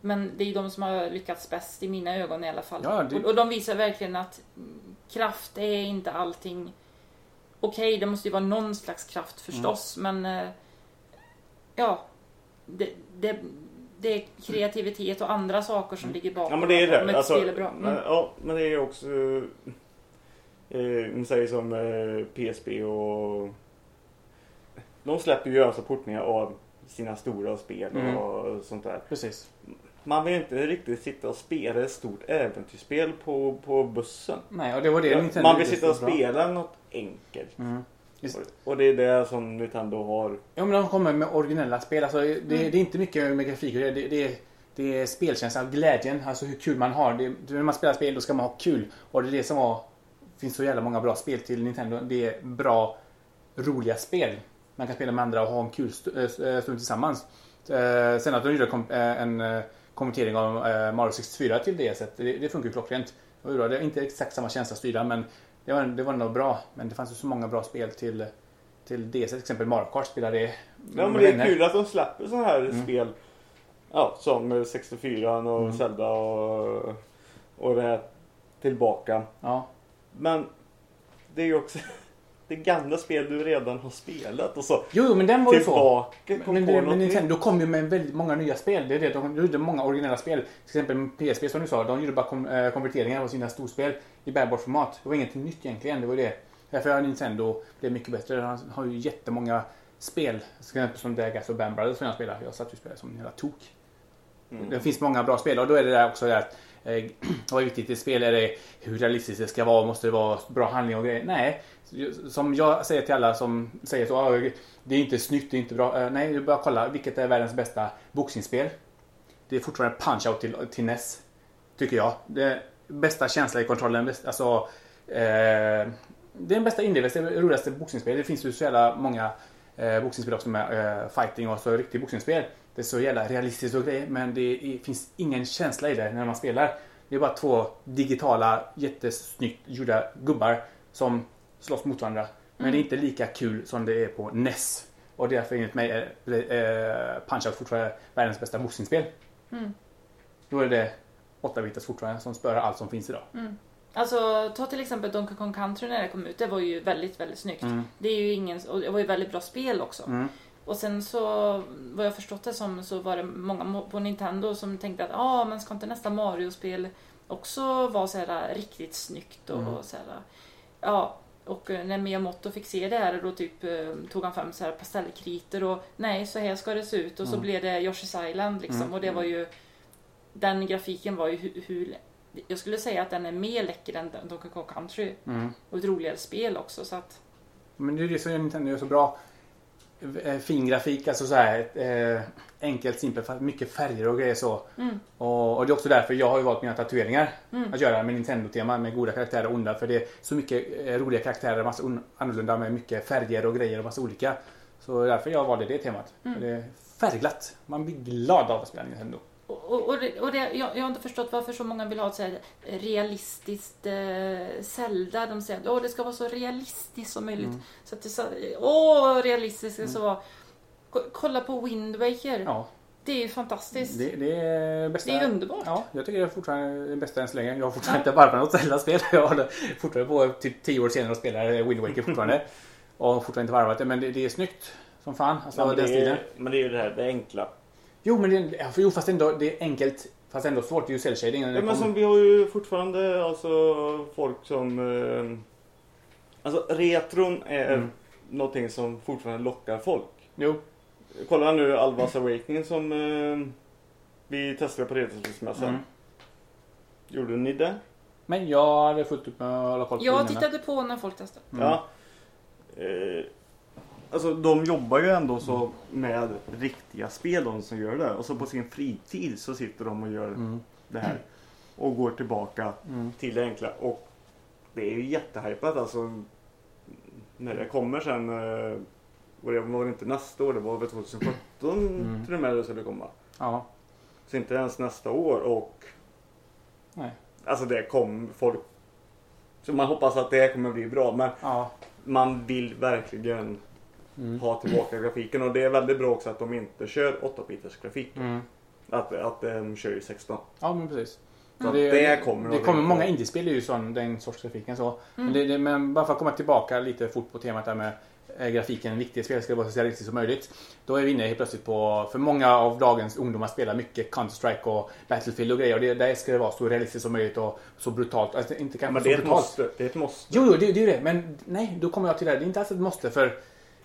Men det är ju de som har lyckats bäst i mina ögon i alla fall. Ja, det- och, och de visar verkligen att mm, kraft är inte allting. Okej, det måste ju vara någon slags kraft förstås, Mm. men eh, ja, det, det, det är kreativitet och andra saker som ligger bakom Ja men det är om det. ett Alltså, spel är bra. Mm. men, ja, men det är också... Eh, ni säger som eh, PSP och... De släpper ju alltså portningar av sina stora spel Mm. och sånt där. Precis. Man vill inte riktigt sitta och spela ett stort äventyrsspel på, på bussen. Nej, och det var det Ja, Nintendo man vill sitta och så bra. spela något enkelt. Mm. Just. Och, det är det som Nintendo har. Ja men de kommer med originella spel. Alltså, det, Mm. det är inte mycket med grafik. Det, det, det, är- det är spelkänslan, glädjen, alltså hur kul man har. Det, när man spelar spel då ska man ha kul. Och det är det som var, finns så jävla många bra spel till Nintendo. Det är bra, roliga spel. Man kan spela med andra och ha en kul st- äh, stund tillsammans. Eh, sen att de gjorde eh, en eh, konvertering av eh, Mario 64 till DS, det, det funkar ju klockrent. Det var bra. Inte exakt samma känsla att styra men det var, det var nog bra. Men det fanns ju så många bra spel till, till DS, till exempel Mario Kart spelade det. Ja men det är kul att de släpper sådana här Mm. spel. Ja, som eh, 64 och Mm. Zelda och, och det här tillbaka. Ja. Men det är ju också det gamla spel du redan har spelat och så Jo, men den var ju så. Men, men, men nytt. Nintendo kom ju med väldigt många nya spel. Det är det. De gjorde många originella spel. Till exempel PSP som du sa. De gjorde bara kom, eh, konverteringar av sina storspel i bärbart format. Det var ingenting nytt egentligen. Det var ju det. Därför har Nintendo blivit mycket bättre. De har ju jättemånga spel. Till exempel som Dagas och Brothers som jag spelar. Jag satt ju och spelade som en jävla tok. Mm. Det finns många bra spel och då är det där också det att eh, vad är viktigt i spel? Är det hur realistiskt det ska vara? Måste det vara bra handling och grejer? Nej. Som jag säger till alla som säger så. "Ah, Det är inte snyggt, det är inte bra. Eh, nej, du bara kolla. Vilket är världens bästa boxningsspel? Det är fortfarande punch-out till, till NES. Tycker jag. Det bästa känsla i kontrollen. Bäst, alltså, eh, det är den bästa inlevelsen, det roligaste boxningsspel. Det finns ju så jävla många eh, boxningsspel också med eh, fighting och så riktigt boxningsspel. Det är så jävla realistiskt och grejer men det är, finns ingen känsla i det när man spelar. Det är bara två digitala jättesnyggt gjorda gubbar som slåss mot varandra. Men det är inte lika kul som det är på NES. Och därför enligt mig är eh, Punch-Out fortfarande världens bästa boxningsspel. Mm. Då är det 8-bitars fortfarande som spöar allt som finns idag. Alltså, ta till exempel Donkey Kong Country när det kom ut. Det var ju väldigt, väldigt snyggt. Mm. Det är ju ingen, och det var ju väldigt bra spel också. Mm. Och sen så, vad jag förstått det som, så var det många på Nintendo som tänkte att ah, men ska inte nästa Mario-spel också vara så här riktigt snyggt och Mm. så här, ja. Och eh, när Miyamoto fick se det här då typ eh, tog han fram så här pastellkritor och nej så här ska det se ut och så Mm. blev det Yoshi's Island liksom Mm. och det var ju den grafiken var ju hur, hur jag skulle säga att den är mer läcker än Donkey Kong Country Mm. och ett roligare spel också så att Men det är det som Nintendo gör så bra. Eh, Fin grafik, alltså så här eh, enkelt, simpelt, mycket färger och grejer så. mm, Och, och det är också därför jag har ju valt mina tatueringar Mm. att göra med Nintendo-tema med goda karaktärer och onda. För det är så mycket eh, roliga karaktärer, massa un- annorlunda med mycket färger och grejer och massa olika. Så därför jag valde det temat. Mm. För det är färgglatt. Man blir glad av att spela Nintendo. Och, och, och, det, och det, jag, jag har inte förstått varför så många vill ha ett så här realistiskt eh, Zelda. De säger att åh, det ska vara så realistiskt som möjligt. Mm. Så att det så, åh, realistiskt det ska vara. Ko- Kolla på Wind Waker. Ja, Det är ju fantastiskt. Det, det, det är bästa. är underbart. Ja, jag tycker det är fortfarande det bästa än så länge. Jag har fortfarande inte varvat något Zelda-spel. Jag håller fortfarande på typ 10 år senare och spelar Wind Waker fortfarande. och har fortfarande inte varvat det. Men det, det är snyggt som fan. Alltså Ja, men, det är, men det är ju det här, det enkla. Jo, men det, för, jo, fast ändå, det är enkelt. Fast ändå svårt. Det är ju cell shading. Ja, men som vi har ju fortfarande alltså folk som... Eh, alltså retron är Mm. någonting som fortfarande lockar folk. Jo. Kolla nu Alvas Awakening som eh, vi testade på Retrospelsmässan. Mm. Gjorde ni det? Men jag hade fullt upp med att hålla koll på Jag tittade på när folk testade. Mm. Ja. Eh, alltså de jobbar ju ändå så med riktiga spel de som gör det. Och så på sin fritid så sitter de och gör Mm. det här. Och går tillbaka Mm. till det enkla. Och det är ju jättehypat alltså. när det kommer sen. eh, Och det var inte nästa år, det var väl 2017 Mm. till och med det skulle komma. Ja. Så inte ens nästa år och Nej. alltså det kom folk. Så man hoppas att det kommer bli bra men Ja. man vill verkligen Mm. ha tillbaka grafiken och det är väldigt bra också att de inte kör 8-bitars grafik. Mm. Att, att de kör i 16. Ja, men precis. Så det kommer det kommer många indiespel är ju sån, den sorts grafiken så. Men, det, det, men bara för att komma tillbaka lite fort på temat där med eh, grafiken, en viktig spel ska vara så realistiskt som möjligt. Då är vi inne helt plötsligt på, för många av dagens ungdomar spelar mycket Counter-Strike och Battlefield och grejer och det, där ska det vara så realistiskt som möjligt och så brutalt. Alltså, inte kanske Men så det är ett brutalt. måste. Det är ett måste. Jo, jo, det, det är ju det. Men nej, då kommer jag till det. Det är inte alls ett måste för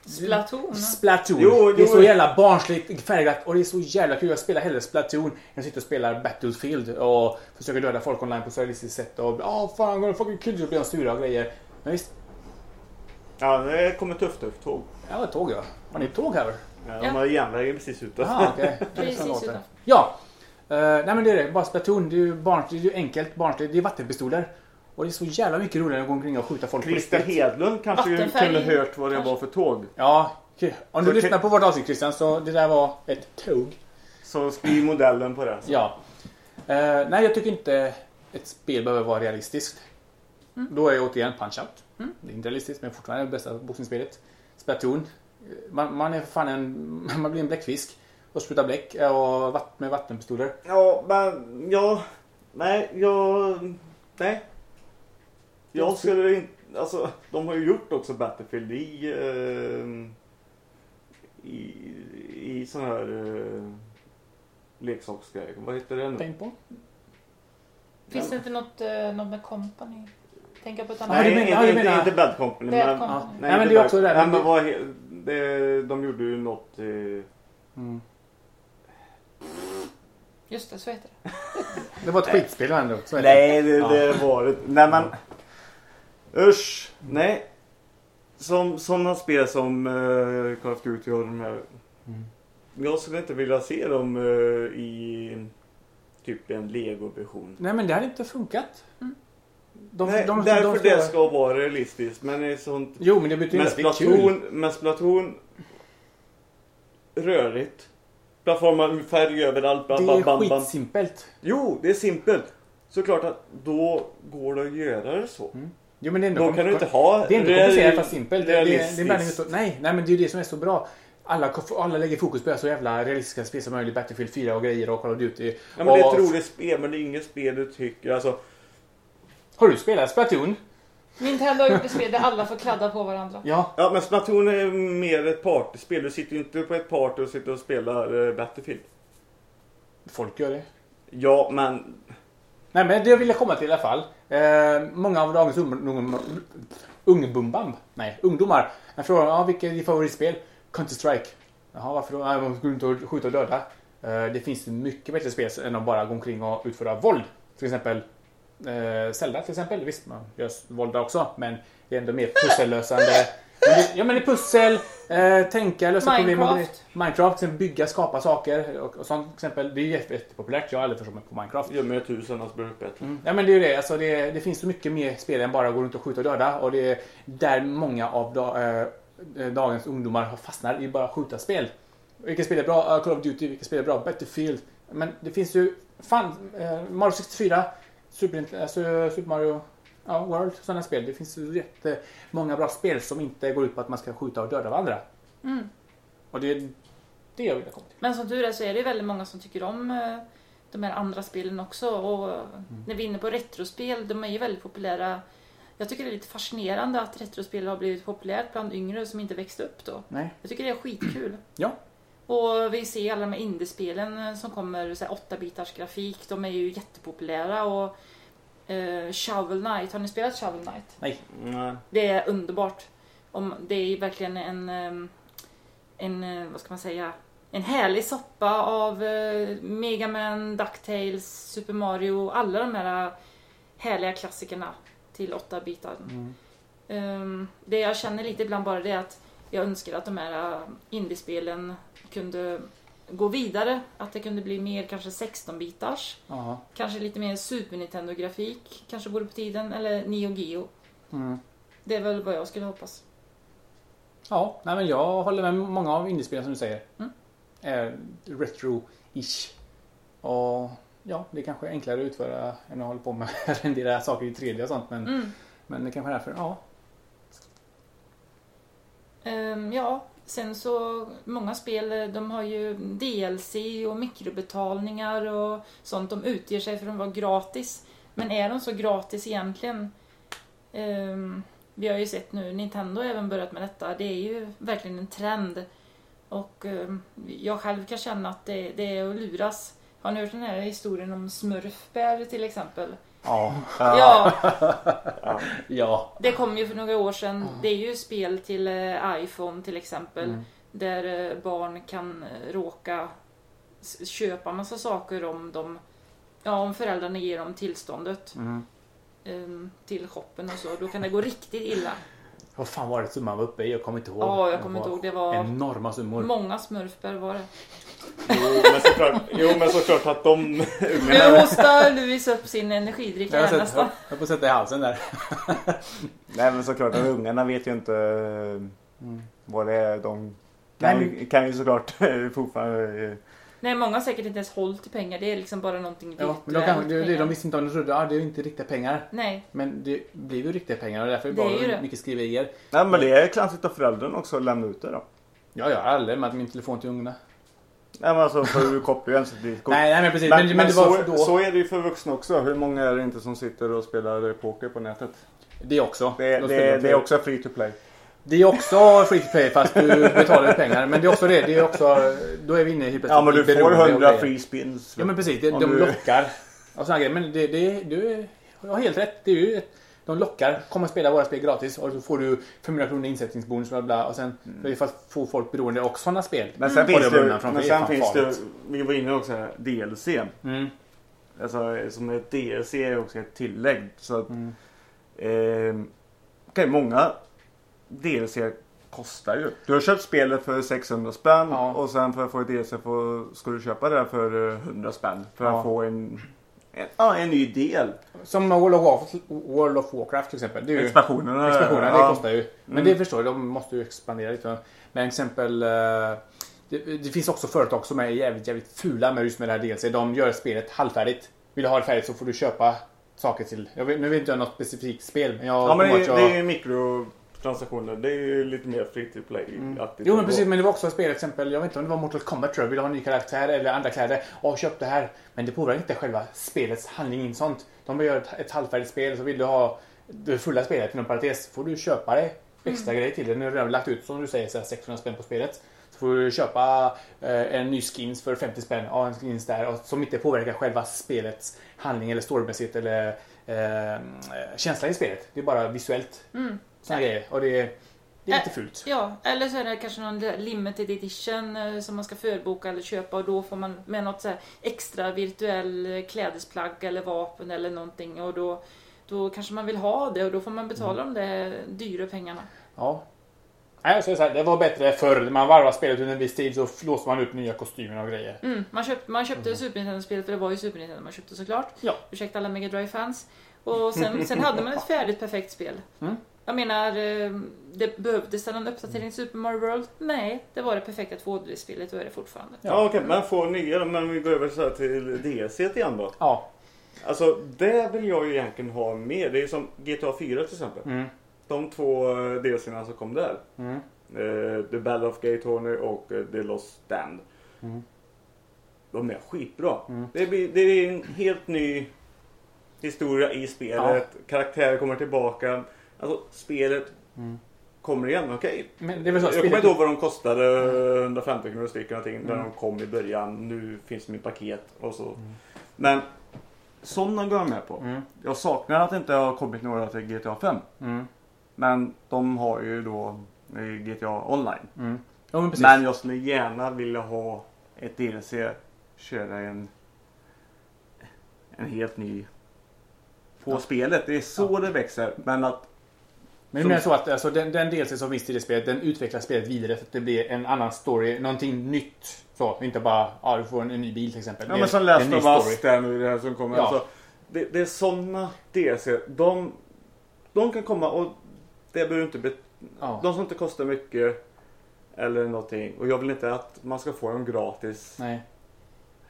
Splatoon. Splatoon. Jo, Det är jo. så jävla barnsligt färgat och det är så jävla kul. Jag spelar hellre Splatoon än att sitta och spela Battlefield och försöka döda folk online på så realistiskt sätt och åh fan, I'm gonna fucking you och blir de sura och grejer. Men visst, Ja, det kommer tufft tufft tåg. jag ett tåg ja. Har ni ett tåg här? Ja, Ja. de har järnvägen precis ute. Det är Precis så utanför. Ja. Uh, nej men det är det. Bara Splatoon. Det är ju barnsligt, det är ju enkelt, barnsligt. Det är vattenpistoler. Och det är så jävla mycket roligare än att gå omkring och skjuta folk på Christer riktigt. Hedlund kanske ju kunde hört vad det kanske. var för tåg. Ja, om du Så- lyssnar på vårt avsnitt Christian så det där var ett tåg. Så skriv modellen på det. Ja. Eh, nej, jag tycker inte ett spel behöver vara realistiskt. Då är det återigen Punch-Out. Det är inte realistiskt, men fortfarande det bästa boxningsspelet. Splatoon. Eh, Man, man är för fan en... Man blir en bläckfisk. Och sprutar bläck eh, och vatt, med vattenpistoler. Ja, men ja. Nej, jag... Nej. Jag skulle inte... Alltså, de har ju gjort också Battlefield i... Eh, I, i sån här... Eh, leksaksgrejer. Vad heter det nu? Paintball? Finns det inte något, eh, något med Company? Tänka på ett annat. Nej, menar- inte, inte, menar- inte Bad Company. Bad men, Company. Nej, Nej, men det är också det. Nej, Men vad, det, de gjorde ju något... Eh, Mm. Just det, så heter det. Det var ett skitspel ändå. Nej, det, det var det. Nej men. Usch. Nej. Som sådana spel som uh, Call of Duty och de här. Mm. Jag skulle inte vilja se dem eh, i typ en Lego-version. Nej, men det hade inte funkat. De, Nej, de- de- därför de ska- det ska vara realistiskt. Men i sånt. Jo, men det betyder Men det Splatoon, kul. men Splatoon. Rörigt. Plattformar, färg överallt. Bam, Det är bam, skitsimpelt. Jo, det är simpelt. Såklart att då går det att göra det så. Jo, men det är ändå Då kan du inte ha Det är inte komplicerat fast simpelt. Det, det, det är blandning utav, nej, nej, men det är det som är så bra. Alla, alla lägger fokus på så jävla realistiska spel som möjligt. Battlefield 4 och grejer och Call of Duty. Ja, men det är ett roligt spel men det är inget spel du tycker alltså. Har du spelat Splatoon? Nintendo har gjort ett spel där alla får kladda på varandra. Ja. Ja men Splatoon är mer ett partyspel. Du sitter ju inte på ett party och sitter och spelar eh, Battlefield. Folk gör det. Ja men Nej, men det jag ville komma till i alla fall. Eh, många av dagens ungdomar... Ungbumbam? Nej, ungdomar. Jag frågar ja, vilket är ditt favoritspel? Counter-Strike. Jaha, varför då? Man skulle inte skjuta och döda. Eh, det finns mycket bättre spel än att bara gå omkring och utföra våld. Till exempel eh, Zelda till exempel. Visst, man gör våld där också. Men det är ändå mer pussellösande. Ja men det är pussel, eh, tänka, lösa problem. och Minecraft. Minecraft, sen bygga, skapa saker. Och, och sånt till exempel. Det är ju jätte- jättepopulärt. Jag har aldrig förstått mig på Minecraft. gör mig tusen annars blir det bättre. Mm. Ja men det är ju det. Alltså, det. Det finns så mycket mer spel än bara gå runt och skjuta och döda. Och det är där många av da, eh, dagens ungdomar har fastnat i bara skjuta spel. Vilka spel är bra? Uh, Call of Duty, vilka spel är bra? Battlefield. Men det finns ju fan eh, Mario 64, Super, alltså, Super Mario ja, World, sådana spel. Det finns jättemånga bra spel som inte går ut på att man ska skjuta och döda varandra. Mm. Och det är det jag vill komma till. Men som tur är så är det väldigt många som tycker om eh, de här andra spelen också. Och eh, när vi är inne på retrospel, de är ju väldigt populära. Jag tycker det är lite fascinerande att retrospel har blivit populärt bland yngre som inte växte upp då. Nej. Jag tycker det är skitkul. Ja. Och vi ser alla de här indiespelen eh, som kommer, så här 8-bitars grafik, de är ju jättepopulära. Och eh, Shovel Knight, har ni spelat Shovel Knight? Nej. Nej. Det är underbart. Om, det är verkligen en, ehm, en, eh, vad ska man säga, en härlig soppa av eh, Mega Man, DuckTales, Super Mario, alla de här härliga klassikerna till 8-bitar. Mm. Ehm, det jag känner lite ibland bara det är att jag önskar att de här eh, indiespelen kunde gå vidare. Att det kunde bli mer kanske 16-bitars. Ja. Kanske lite mer Super Nintendo-grafik. Kanske vore på tiden. Eller Neo Geo. Mm. Det är väl vad jag skulle hoppas. Ja, nej men jag håller med många av indiespelen som du säger. Mm. Är retro-ish. Och ja, det är kanske är enklare att utföra än att hålla på med att rendera saker i 3D och sånt. Men, Mm. men det kanske är därför, ja. Ehm, ja, sen så många spel eh, de har ju DLC och mikrobetalningar och sånt. De utger sig för att vara gratis. Men är de så gratis egentligen? Um, vi har ju sett nu, Nintendo har även börjat med detta. Det är ju verkligen en trend. Och um, jag själv kan känna att det, det är att luras. Har ni hört den här historien om smurfbär till exempel? Ja. Ja, ja. det kom ju för några år sedan. Det är ju spel till eh, iPhone till exempel. Mm. Där eh, barn kan eh, råka köpa massa saker om de Ja, om föräldrarna ger dem tillståndet Mm. ehm, till shoppen och så. Då kan det gå riktigt illa. Vad fan var det summan var uppe i? Jag kommer inte ihåg. Ja, jag kommer inte ihåg. Det var Enorma summor. många smurfbär var det. Jo men såklart, jo, men såklart att de Nu hostar Louise upp sin energidricka Jag har här sett, nästan. jag får sätta i halsen där. Nej men såklart att ungarna vet ju inte eh, vad det är. De kan, ju, kan ju såklart fortfarande... Nej, många har säkert inte ens hållit i pengar. Det är liksom bara någonting Ja, men de, virtuellt kan, det, det, de visste inte om de trodde att ah, det är ju inte riktiga pengar. Nej, Men det blir ju riktiga pengar och därför är Det det bara det. mycket skriverier. Nej men det är klantigt av föräldern också att lämna ut det då. Ja, jag har aldrig med min telefon till ungarna. Nej men alltså för du kopplar ju ens ett litet kort. Nej, nej men precis. Men, Men, men, men, det var så, då. så är det ju för vuxna också. Hur många är det inte som sitter och spelar poker på nätet? Det också. Det, Då det, det, det är också free to play. Det är också free to play fast du betalar pengar. Men det är också det. Det är också, då är vi inne plötsligt Ja men i du får beroende och 100 grejer. free spins. Ja men precis. Det, de du- lockar. Och såna grejer. Men det, det, du har helt rätt. Det är ju de lockar. Kom och spela våra spel gratis och så får du 500 kronor insättningsbonus bla bla. Och sen att få folk beroende av sådana spel. Men sen Och finns det men sen finns det, vi var inne också här, DLC. Mm. Alltså som ett DLC är också ett tillägg. Så att, Mm. eh, okej, många DLC kostar ju. Du har köpt spelet för 600 spänn Ja. och sen för att få ett DLC får, ska du köpa det för eh, 100 spänn. För Ja. att få en, en, ja, en ny del. Som World of, Warcraft, World of Warcraft till exempel. Det är ju, Expansionerna. expansionerna, det ja. kostar ju. Men Mm. det förstår jag, de måste ju expandera lite. Men exempel... eh, Det, det finns också företag som är jävligt, jävligt fula med just med det här DLC. De gör spelet halvfärdigt. Vill du ha det färdigt så får du köpa saker till. Jag vet, nu vet inte jag något specifikt spel. Men jag Ja men det, ihåg är- att det mikrotransaktioner. Det är ju lite mer free to play. aktigt Jo men precis, men det var också ett spel exempel. Jag vet inte om det var Mortal Kombat tror jag. Vill ha en ny karaktär eller andra kläder? Åh, köp det här. Men det påverkar inte själva spelets handling in sånt. De gör ett, ett halvfärdigt spel så vill du ha det fulla spelet inom parentes får du köpa det extra grejer till det. Nu har du redan lagt ut som du säger så här, 600 spänn på spelet. Så får du köpa eh, en ny skins för 50 spänn. Ja, en skins där. Och, som inte påverkar själva spelets handling eller storymässigt eller eh, känslan i spelet. Det är bara visuellt. Mm. Såna grejer. Och det, det är lite fult. Ja, eller så är det kanske någon limited edition eh, som man ska förboka eller köpa och då får man med något så extra virtuell eh, klädesplagg eller vapen eller någonting och då, då kanske man vill ha det och då får man betala Mm. de där dyra pengarna. Ja. Nej, jag så här, det var bättre förr. Man varvade spelet under en viss tid så låste man upp nya kostymer och grejer. Mm, man köpte, man köpte Super Nintendo-spelet för det var ju Super Nintendo man köpte såklart. Ja. Ursäkta alla Mega Drive-fans. Och sen, sen hade man ett färdigt perfekt spel. Mm. Jag menar, eh, det behövdes någon uppdatering till Super Mario World? Nej, det var det perfekta 2D-spelet och är det fortfarande. Ja okej, men få nya då. Men vi går över så här till DLC igen då. Ja. Alltså det vill jag ju egentligen ha med. Det är som GTA 4 till exempel. Mm. De två eh, DLCerna som kom där. Mm. Eh, The Battle of Gay Tony och The Lost Stand. Mm. De är skitbra. Mm. Det, blir, det är en helt ny historia i spelet. Karaktärer kommer tillbaka. Alltså spelet Mm. kommer igen. Okej. Så. Jag kommer spelet- inte ihåg vad de kostade. 150 kronor styck någonting. När Mm. de kom i början. Nu finns de i paket och så. Men sådana går jag med på. Mm. Jag saknar att det inte har kommit några till GTA 5. Mm. Men de har ju då eh, GTA online. Mm. Ja, men. Men jag skulle gärna vilja ha ett DLC. Köra en, en helt ny på Ja. spelet. Det är så det växer. Men att Men det menar så att alltså, den, den DLC som finns i det spelet, den utvecklar spelet vidare så att det blir en annan story, någonting nytt. Så, inte bara, ja du får en, en ny bil till exempel. Ja men som Last of Us nu det här som kommer. Ja. Alltså, Det, det är sådana DLC. De, de kan komma och det behöver inte Ja. De som inte kostar mycket. Eller någonting. Och jag vill inte att man ska få dem gratis Nej.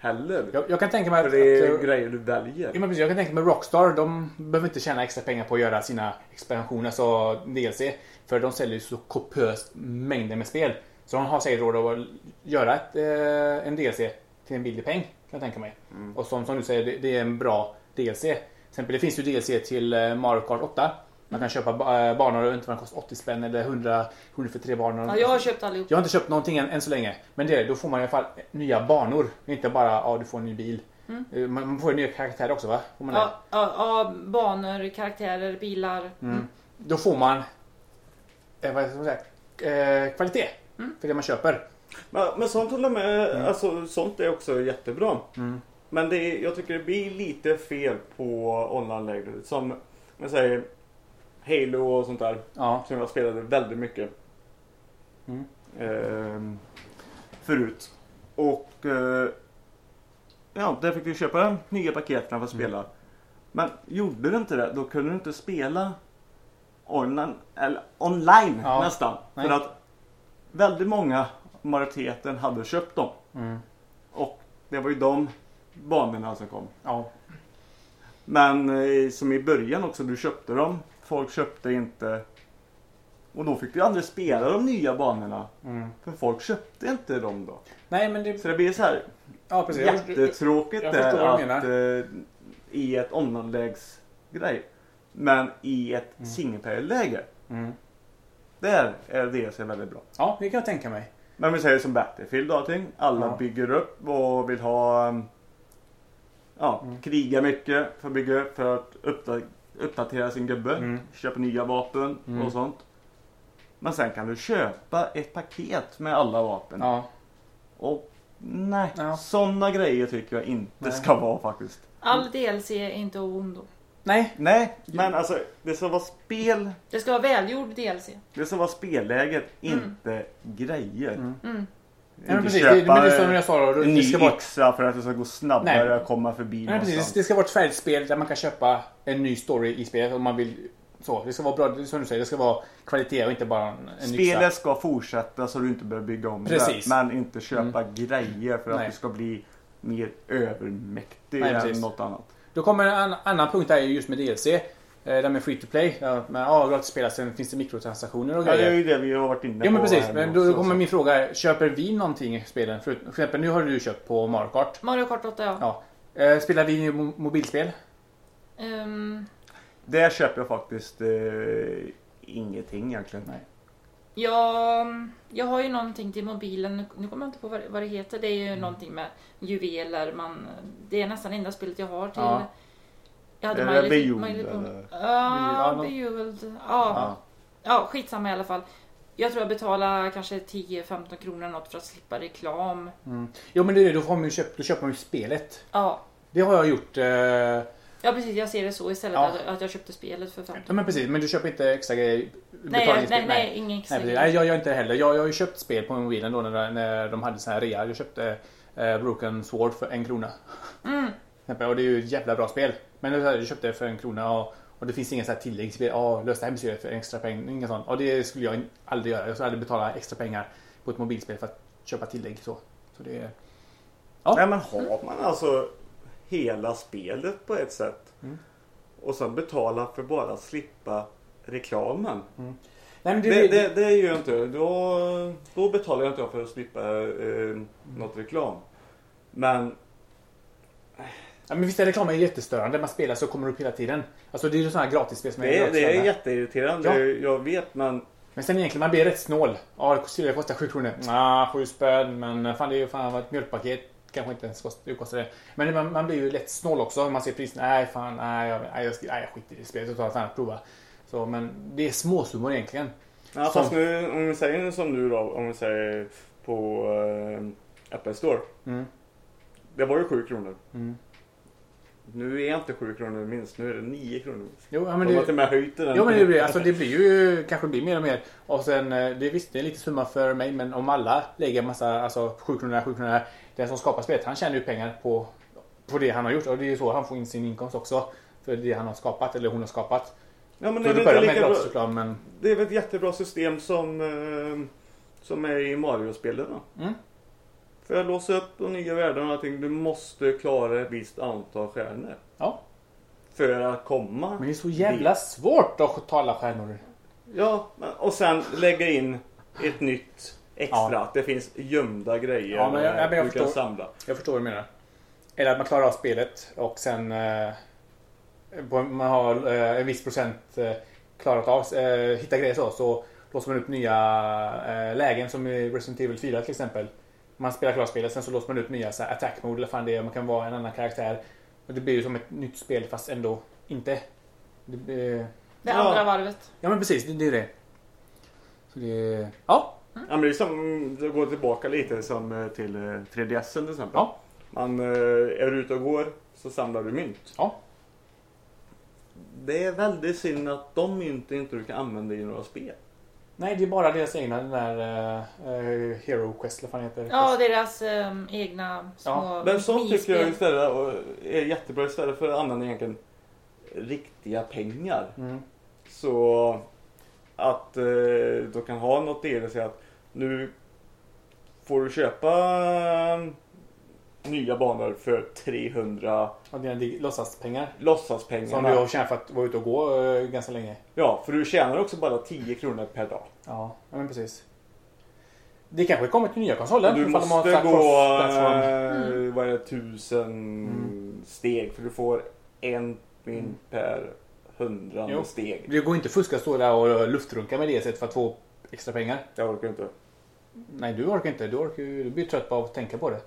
Heller. Jag, jag kan tänka mig För att... det är att grejer du väljer. Ja, men precis, jag kan tänka mig Rockstar, de behöver inte tjäna extra pengar på att göra sina expansioner, alltså DLC. För de säljer ju så kopiöst mängder med spel. Så de har säkert råd att göra ett, eh, en DLC till en billig peng, kan jag tänka mig. Och som, som du säger, det, det är en bra DLC. Till exempel, det finns ju DLC till eh, Mario Kart 8. Man kan köpa ba- eh, banor och inte vad kostar 80 spänn eller 100 kronor för tre banor. Ja, jag har köpt allihop. Jag har inte köpt någonting än, än så länge. Men det, då får man i alla fall nya banor. Inte bara ja, du får en ny bil. Eh, Man, får ju nya karaktärer också va? Får man? Ja, ja, ja, banor, karaktärer, bilar. Mm. Då får man eh, vad ska man säga, eh, kvalitet för det man köper. Men, men sånt håller med. Alltså, sånt är också jättebra. Men det är, jag tycker det blir lite fel på online-läget. Som jag säger Halo och sånt där. Ja, Som jag spelade väldigt mycket. Mm. Ehm, förut. Och eh, ja, där fick du köpa nya paketen för att Mm. spela. Men gjorde du inte det, då kunde du inte spela online, eller online Ja. nästan. Nej. För att väldigt många, majoriteten, hade köpt dem. Mm. Och det var ju de banorna som kom. ja, Men eh, som i början också, du köpte dem. Folk köpte inte. Och då fick du aldrig spela de nya banorna. mm. För folk köpte inte dem då. Nej men det... Så det blir så här Ja precis. Jag- jättetråkigt jag förstår där vad du att eh, i ett online-läge Men i ett Mm. single-player-läge. Mm. Där är det så väldigt bra. Ja, det kan jag tänka mig. Men vi säger som Battlefield och allting. Alla Ja. bygger upp och vill ha um, Ja, Mm. kriga mycket för att bygga upp för att uppda- uppdatera sin gubbe. Mm. Köpa nya vapen Mm. och sånt. Men sen kan du köpa ett paket med alla vapen. Ja. Och nej, Ja. sådana grejer tycker jag inte Nej. ska vara faktiskt. All DLC är inte av ondo. Nej. Nej, men alltså det ska vara spel. Det ska vara välgjord DLC. Det ska vara spelläget, Mm. inte grejer. Mm. Mm. Nej, men precis. Det, men det är som jag sa då. en ny ska vara... yxa för att det ska gå snabbare Nej. att komma förbi Nej, precis. Det ska vara ett färdigt spel där man kan köpa en ny story i spelet om man vill. Så, det ska vara bra, som du säger, det ska vara kvalitet och inte bara en, en Spelet yxa. ska fortsätta så du inte behöver bygga om Precis. det. Men inte köpa grejer för att Nej. du ska bli mer övermäktig Nej, än precis. något annat. Då kommer en annan, punkt där just med DLC. Eh, där med free to play. Med, ja, gratis spela, sen finns det mikrotransaktioner och Ja, det är grejer. ju det vi har varit inne Ja men på. precis, men då, kommer min fråga. Köper vi någonting i spelen? För, för exempel nu har du köpt på Mario Kart. Mario Kart 8 ja. Ja. Eh, spelar vi mo- mobilspel? Ehm, Där köper jag faktiskt eh, ingenting egentligen. Nej. jag, jag har ju någonting till mobilen. Nu- kommer jag inte på vad, det- det heter. Det är Mm. ju någonting med juveler. Man, det är nästan det enda spelet jag har till. Ja. Jag hade Little- Bejeweled, eller? Ja, Ja, Bejeweled. Ja. Ja. ja, skitsamma i alla fall. Jag tror jag betalar kanske 10-15 kronor eller något för att slippa reklam. Mm. Jo men det är det, då, får man ju köp, då köper man ju spelet. Ja, Det har jag gjort. Eh, ja ja precis. Jag ser det så istället. Ja. Att, att jag köpte spelet för 15 men precis, men du köper inte extra grejer? Nej, betalar nej, inget nej, nej, ingen extra. precis. nej, jag gör inte heller. Jag, jag har ju köpt spel på mobilen då när, när de hade så här rea. Jag köpte eh, Broken Sword för en krona. Mm. Och det är ju ett jävla bra spel. Men det är så här, jag köpte det för en krona och, och det finns ingen så här tilläggsspel. Ja, lös det här mysteriet för extra pengar. Sånt. Och det skulle jag aldrig göra. Jag skulle aldrig betala extra pengar på ett mobilspel för att köpa tillägg. Så, så det. Ja. Nej men har man alltså hela spelet på ett sätt Mm. och sen betala för bara att slippa reklamen. Nej, men det, Det, det, det är ju inte. Då, då betalar jag inte för att slippa eh, något reklam. Men Ja, men visst är reklamen jättestörande. Man spelar så kommer det upp hela tiden. Alltså det är ju sådana här gratisspel som är det, är- det är jätteirriterande. Ja. Jag vet men Men sen egentligen, man blir rätt snål. Ja, det kostar 7 kronor. Ah, 7 spänn. Men fan det är ju fan ett mjölkpaket. Kanske inte ens kostar, det kostar det. Men man, man blir ju lätt snål också. Man ser priserna. Nej fan, nej jag, nej, jag, nej, jag skiter i det spelet. Jag tar fan att prova. Så, men det är småsummor egentligen. Ja, Som- fast nu om vi säger som nu då, om vi säger på eh, Apple Store. Mm. Det var ju 7 kronor. Mm. Nu är inte 7 kronor minst, nu är det 9 kronor minst. Jo, ja, men De har det, till och med höjt den. Jo men det blir, alltså, det blir ju kanske blir mer och mer. Och sen eh, det visst det är lite summa för mig men om alla lägger massa alltså 7 kronor, 7 kronor. Den som skapar spelet han tjänar ju pengar på, på det han har gjort och det är ju så han får in sin inkomst också. För det han har skapat eller hon har skapat. Ja, men Så det är, med lika bra, reklam men... det är väl ett jättebra system som, eh, som är i Mario-spelen. då. Mm. För att låsa upp de nya världarna och allting, du måste klara ett visst antal stjärnor. Ja. För att komma Men det är så jävla svårt att ta alla stjärnor. Ja, och sen lägga in ett nytt extra. Ja. Att det finns gömda grejer Ja, men jag- ja, men jag du kan förstår. samla. Jag förstår vad du menar. Eller att man klarar av spelet och sen... Eh, man har eh, en viss procent eh, klarat av, eh, hitta grejer så, så låser man upp nya eh, lägen som i Resident Evil 4 till exempel. Man spelar klart spelet, sen så låser man upp nya så här, attack mode eller fan det är, man kan vara en annan karaktär. Och det blir ju som ett nytt spel fast ändå inte. Det blir, Det Ja. andra varvet. ja men precis, det, det är det. Så det... Ja. Ja, men det är som, det går tillbaka lite som eh, till eh, 3DSen till exempel. Ja. Man eh, är du ute och går så samlar du mynt. Ja. Det är väldigt synd att de mynten inte du kan använda i några spel. Nej, det är bara deras egna, den där uh, uh, Hero Quest, eller vad fan heter Ja, deras ehm, egna små Ja, Men sånt tycker jag istället och är jättebra istället för att använda egentligen riktiga pengar. Mm. Så... att eh, du kan ha något DLC att nu får du köpa nya banor för 300 Och dina låtsaspengar. låtsaspengar. Som du har tjänat för att vara ute och gå eh, ganska länge. Ja, för du tjänar också bara 10 kronor per dag. Ja, ja men precis. Det kanske kommer till nya konsoler. du ifall de har måste här gå cross-platform. eh, vad är det, tusen Mm. steg för du får en min per hundrade Jo. steg. Det går inte att fuska stå där och luftrunka med det sättet för att få extra pengar. Jag orkar inte. Nej, du orkar inte. Du, orkar, ju- du blir trött på att tänka på det.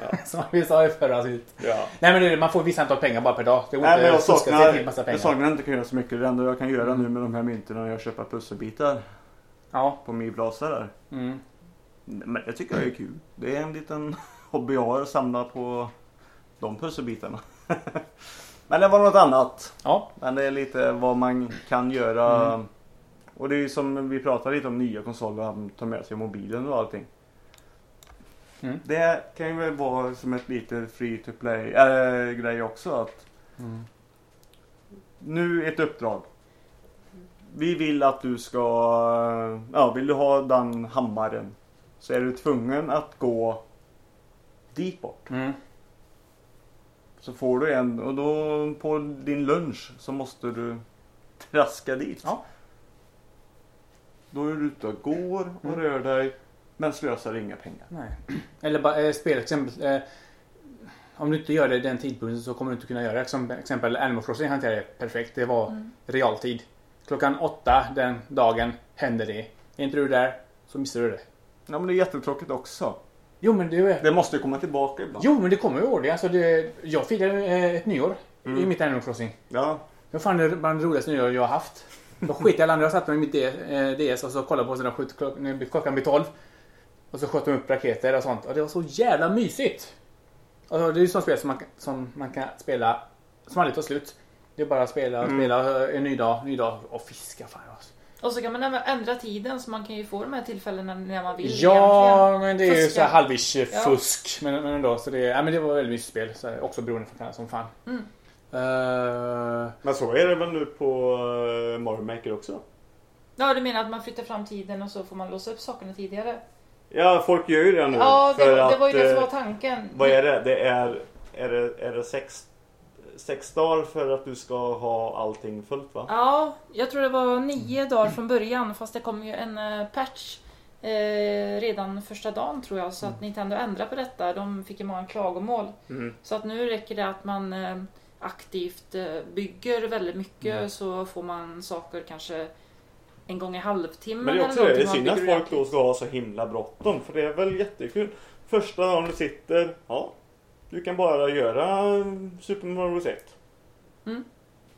Ja. Som vi sa i förra avsnittet. Ja. Nej men det, man får vissa antal pengar bara per dag. Det går Nej, men inte jag saknar, till massa jag pengar. saknar inte kunna göra så mycket. Det enda jag kan göra nu med de här mynten är att köpa pusselbitar Ja. på min blasa där. Mm. Men det tycker jag är kul. Det är en liten hobby jag har att samla på de pusselbitarna. Men det var något annat. Ja. Men det är lite vad man kan göra. Mm. Och det är ju som vi pratade lite om nya konsoler. att tar med sig mobilen och allting. Mm. Det kan ju väl vara som ett lite free to play äh, grej också. att Mm. Nu ett uppdrag. Vi vill att du ska, ja vill du ha den hammaren så är du tvungen att gå dit bort. Mm. Så får du en och då på din lunch så måste du traska dit. Ja. Då är du ute och går och Mm. rör dig men slösar inga pengar. Nej. Eller bara eh, spel exempel. Eh, om du inte gör det den tidpunkten så kommer du inte kunna göra det. Som exempel Animal Crossing hanterade det perfekt. Det var Mm. realtid. Klockan åtta den dagen hände det. Är inte du där så missar du det. Ja men det är jättetråkigt också. Jo men det är Det måste ju komma tillbaka ibland. Jo men det kommer ju år. Det, alltså det, jag firade eh, ett nyår i Mm. mitt Animal Crossing. Ja. Det var fan det bland det roligaste nyår jag har haft. Då skit i alla andra. Jag satt med mitt D, eh, DS och så kollade på sina skjut klockan blir 12. Och så sköt de upp raketer och sånt. Och det var så jävla mysigt. Alltså, det är ju sånt spel som man, kan- som man kan spela som aldrig tar slut. Det är bara att spela, Mm. spela eh, en ny dag, ny dag och fiska. Fan, alltså. Och så kan man även ändra tiden så man kan ju få de här tillfällena när man vill Ja, men det är ju Fuska. så här halvvish eh, Ja. fusk. Men, men ändå, så det, ja, men det var väldigt mysigt spel. Så, här, också beroende på som fan. Mm. Eh, Men så är det väl nu på uh, Mario Maker också? Ja, du menar att man flyttar fram tiden och så får man låsa upp sakerna tidigare? Ja, folk gör ju det nu. Ja, det, det var ju det som eh, var tanken. Vad är det? Det är, är det, är det sex, sex dagar för att du ska ha allting fullt va? Ja, jag tror det var nio dagar från början fast det kom ju en eh, patch eh, redan första dagen tror jag så att Nintendo ändrade på detta. De fick ju många klagomål. Mm. Så att nu räcker det att man eh, aktivt eh, bygger väldigt mycket Mm. så får man saker kanske en gång i halvtimmen Men det är också eller det, det är synd att folk då ska ha så himla bråttom. För det är väl jättekul. Första dagen du sitter, ja. Du kan bara göra Super Mario 1. Mm.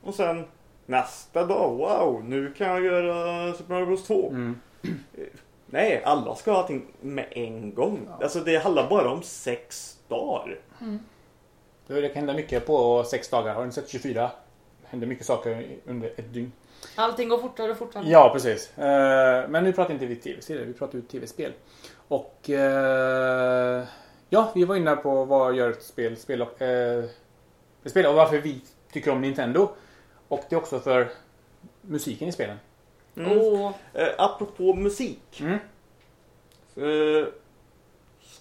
Och sen nästa dag, wow, nu kan jag göra Super Mario Bros 2. mm. Nej, alla ska ha allting med en gång. Alltså det handlar bara om sex dagar. Det kan hända mycket på sex dagar. Har ni sett 24? Det händer mycket saker under ett dygn. Allting går fortare och fortare. Ja, precis. Eh, Men nu pratar inte vi tv-serier, vi pratar ju tv-spel. Och eh, ja, vi var inne på vad gör ett spel, spel och, eh, ett spel och varför vi tycker om Nintendo. Och det är också för musiken i spelen. Mm. Och apropå musik. Mm.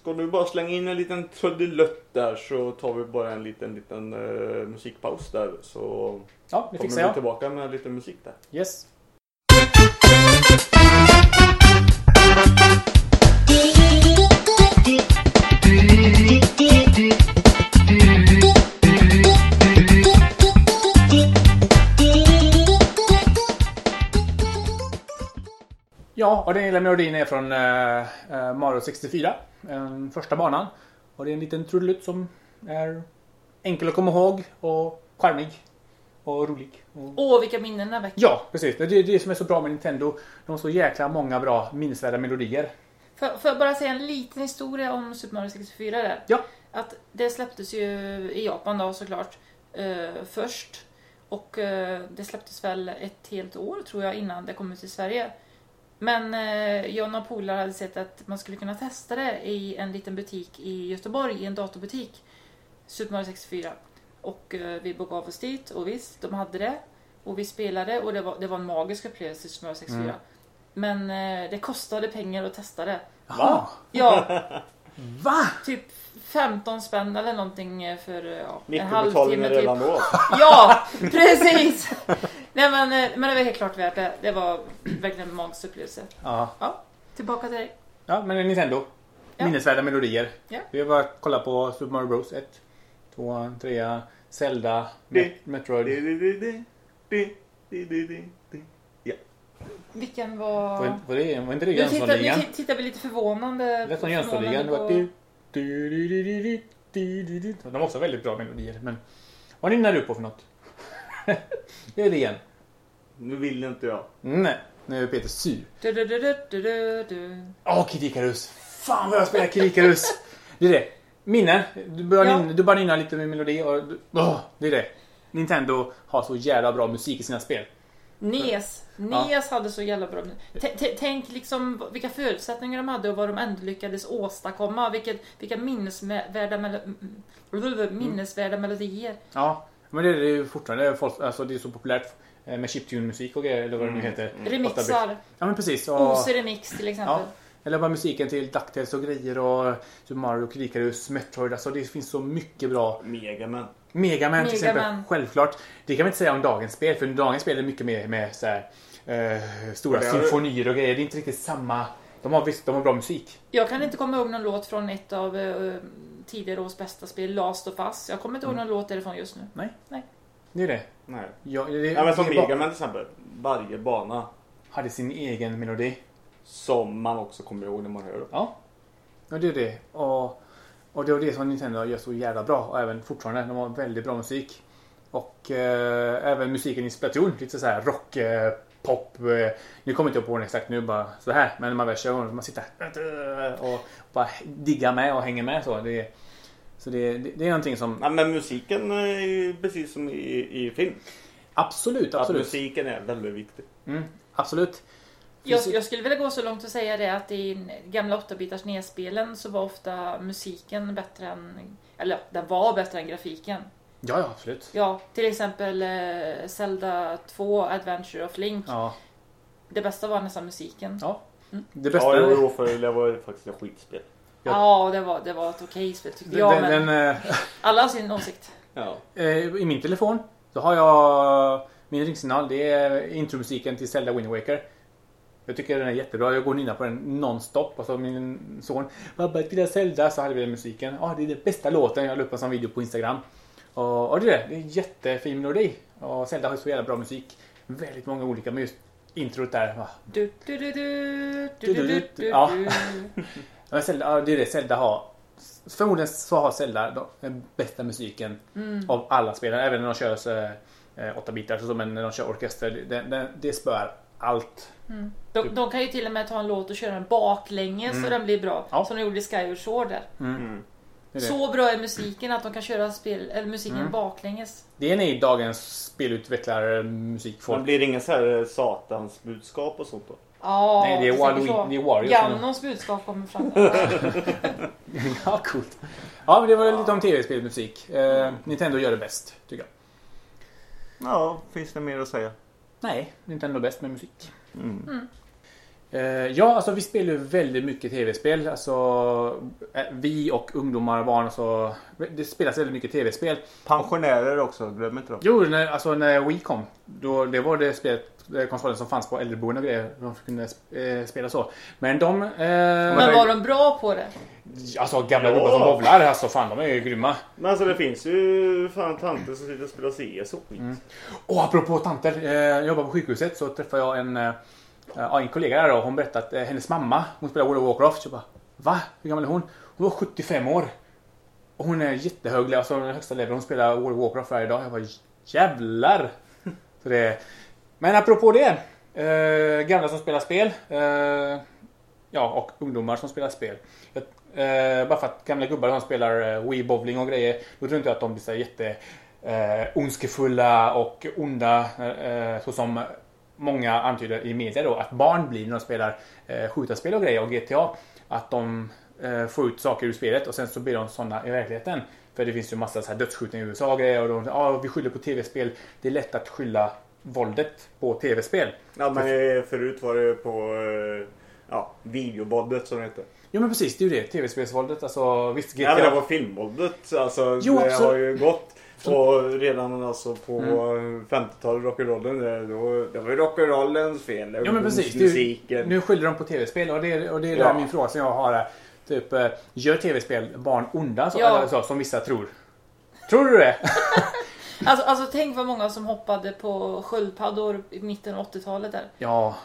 Ska du bara slänga in en liten trudelutt där så tar vi bara en liten, liten eh, musikpaus där. Så Ja, det kommer vi tillbaka med lite musik där. Yes. Ja, och den lilla melodin är från eh, eh, Mario 64. Den första banan. Och det är en liten trudelutt som är enkel att komma ihåg och charmig. Och rolig. Och Åh, vilka minnen den väcker. Ja, precis. Det är det som är så bra med Nintendo. De har så jäkla många bra minnesvärda melodier. Får jag bara säga en liten historia om Super Mario 64 där? Ja. Att det släpptes ju i Japan då såklart eh, först. Och eh, det släpptes väl ett helt år tror jag innan det kom ut i Sverige. Men eh, jag och några polare hade sett att man skulle kunna testa det i en liten butik i Göteborg, i en datorbutik. Super Mario 64. Och eh, vi begav oss dit och visst, de hade det. Och vi spelade och det var, det var en magisk upplevelse, Super Mario 64. Mm. Men eh, det kostade pengar att testa det. Va? Ja, Va? typ 15 spänn eller någonting eh, för eh, ja, en Mikrobetalningen halvtimme typ. redan då. Ja, precis! Nej, men, eh, men det var helt klart värt det. Det var verkligen en magisk upplevelse. Ja. ja. Tillbaka till dig. Ja, men Nintendo. Ja. Minnesvärda melodier. Ja. Vi har bara kollat på Super Mario Bros 1, 2, 3, Zelda, Met Metroid. Ja. Vilken var... Var, var, det, var inte det Jönssonligan? Nu tittar vi lite förvånande. Det som Jönssonligan. På... De var också väldigt bra melodier. Men vad nynnar du på för något? Det är det igen. Nu vill inte jag. Nej, nu är Peter sur. Du, du, du, du, du, du, du. Åh, Kid Icarus! Fan vad jag spelar Kid Icarus! Det är det. Minnen. Du, börjar Ja. nynna, du bara nynnar lite med melodi och... Åh, det är det. Nintendo har så jävla bra musik i sina spel. Nes. Nes hade så jävla bra T- t- Tänk liksom vilka förutsättningar de hade och vad de ändå lyckades åstadkomma. Vilket, vilka minnesvärda, melo- mm, minnesvärda melodier. Ja, men det är det ju fortfarande. Folk, alltså det är så populärt eh, med chiptune-musik och grejer, eller vad det nu heter. Remixar. Ja men precis. Och, OC Remix till exempel. ja, eller bara musiken till DuckTales och grejer och Super Mario, Kid Icarus, Metroid. Alltså det finns så mycket bra. Megaman. Megaman till Megaman. exempel, självklart. Det kan man inte säga om dagens spel, för dagens spel är mycket mer med så här, eh, stora Det symfonier och grejer. Det är inte riktigt samma. De har visst, de har bra musik. Jag kan inte komma ihåg någon låt från ett av eh, tidigare års bästa spel, Last of Us. Jag kommer inte ihåg någon låt därifrån just nu. Det är det. Nej. Ja, det, Ja, men som Megaman till exempel. Varje bana hade sin egen melodi. som man också kommer ihåg när man hör. Ja. Ja, det är det. Och, och det är det som Nintendo gör så jävla bra. Och även fortfarande. De har väldigt bra musik. Och eh, även musiken i Splatoon. Lite så här rock, eh, pop. Eh, nu kommer inte jag på den exakt nu bara så här. Men när man väl kör man sitter här och bara diggar med och hänger med så. Det, är- så det, det, det är någonting som Ja, men musiken är ju precis som i, i film. absolut, Att absolut. musiken är väldigt viktig. Mm, absolut. Jag, jag skulle vilja gå så långt och säga det att i gamla 8-bitars nedspelen så var ofta musiken bättre än... Eller den var bättre än grafiken. Ja, ja, absolut. Ja, till exempel eh, Zelda 2 Adventure of Link. Ja, Det bästa var nästan musiken. ja. Det bästa... Ja, jo, för det var faktiskt ett skitspel. Ja. Ja, det, var, det var ett okej spel tyckte jag. den, men den, eh, alla har sin åsikt. Ja. Eh, I min telefon så har jag min ringsignal. Det är intromusiken till Zelda Wind Waker. Jag tycker den är jättebra. Jag går och nynnar på den nonstop. Alltså min son Babba spela Zelda så hade vi den musiken. Ja, det är den bästa låten. Jag la upp en sån video på Instagram. Och, och det är det. Är en jättefin melodi. Och Zelda har så jävla bra musik. Väldigt många olika men just introt där. va. Du, du, du, du, du, du, du, du, Ja. Zelda, det är det Zelda har. Förmodligen så har Zelda de- den bästa musiken Mm. av alla spelare. Även när de kör så, eh, 8 bitar så, men när de kör orkester. Det, det, det spöar allt. Mm. De, de kan ju till och med ta en låt och köra den baklänges så den blir bra. Mm. Ja. Som de gjorde i Skyward Sword där. Mm. Så bra är musiken att de kan köra spel, eller musiken Mm. baklänges. det är ni dagens spelutvecklare musikfolk. Men blir det ingen så här eh, satans budskap och sånt då? Ja, Nej, det är så. det är Wario som- Ganons budskap kommer fram. ja, coolt. Ja, men det var lite om tv-spelmusik. Eh, Nintendo gör det bäst, tycker jag. Ja, finns det mer att säga? Nej, Nintendo är bäst med musik. Mm. Eh, ja, alltså vi spelar ju väldigt mycket tv-spel. Alltså eh, vi och ungdomar och barn. Alltså, det spelas väldigt mycket tv-spel. Pensionärer också, glöm inte dem. Jo, när, alltså när Wii kom. Då, det var det spelet, det konsolen som fanns på äldreboenden och grejer. De kunde eh, spela så. Men de... Eh, Men var de bra på det? Alltså gamla gubbar som bowlar. Alltså fan, de är ju grymma. Men alltså det finns ju fan tanter som sitter och spelar CS och skit. Och apropå tanter. Eh, jag jobbar på sjukhuset så träffade jag en, eh, Eh, ja, en kollega där då, hon berättade att eh, hennes mamma, hon spelar World of Warcraft. Så jag bara, va? Hur gammal är hon? Hon var 75 år. Och hon är jättehög, alltså den högsta leveln. Hon spelar World of Warcraft varje dag. Jag bara, jävlar! Så det, men apropå det. Eh, gamla som spelar spel. Eh, ja, och ungdomar som spelar spel. Jag, eh, bara för att gamla gubbar som spelar eh, Wii bowling och grejer. Då tror inte jag att de blir så jätte eh, ondskefulla och onda. Eh, eh så som många antyder i media då. Att barn blir när de spelar eh, skjutarspel och grejer och GTA. Att de eh, får ut saker ur spelet och sen så blir de sådana i verkligheten. För det finns ju massa så här dödsskjutningar i USA och grejer och de, ah, vi skyller på tv-spel. Det är lätt att skylla våldet på tv-spel. Ja men eh, förut var det på eh, ja, videovåldet som det hette. Jo men precis, det är ju det. Tv-spelsvåldet. Alltså visst GTA. Ja men det var filmvåldet. Alltså Jo, det absolut. har ju gått. Och redan alltså på 50-talet rock'n'rollen. Det, var ju rock'n'rollens fel. Det var Ja men precis. Musiken. nu skyller de på tv-spel och det är, och det är Ja. där min fråga som jag har här. Typ, eh, gör tv-spel barn onda? Så, Ja. eller så, som vissa tror. Tror du det? Alltså, alltså tänk vad många som hoppade på sköldpaddor i mitten av 80-talet där. Ja,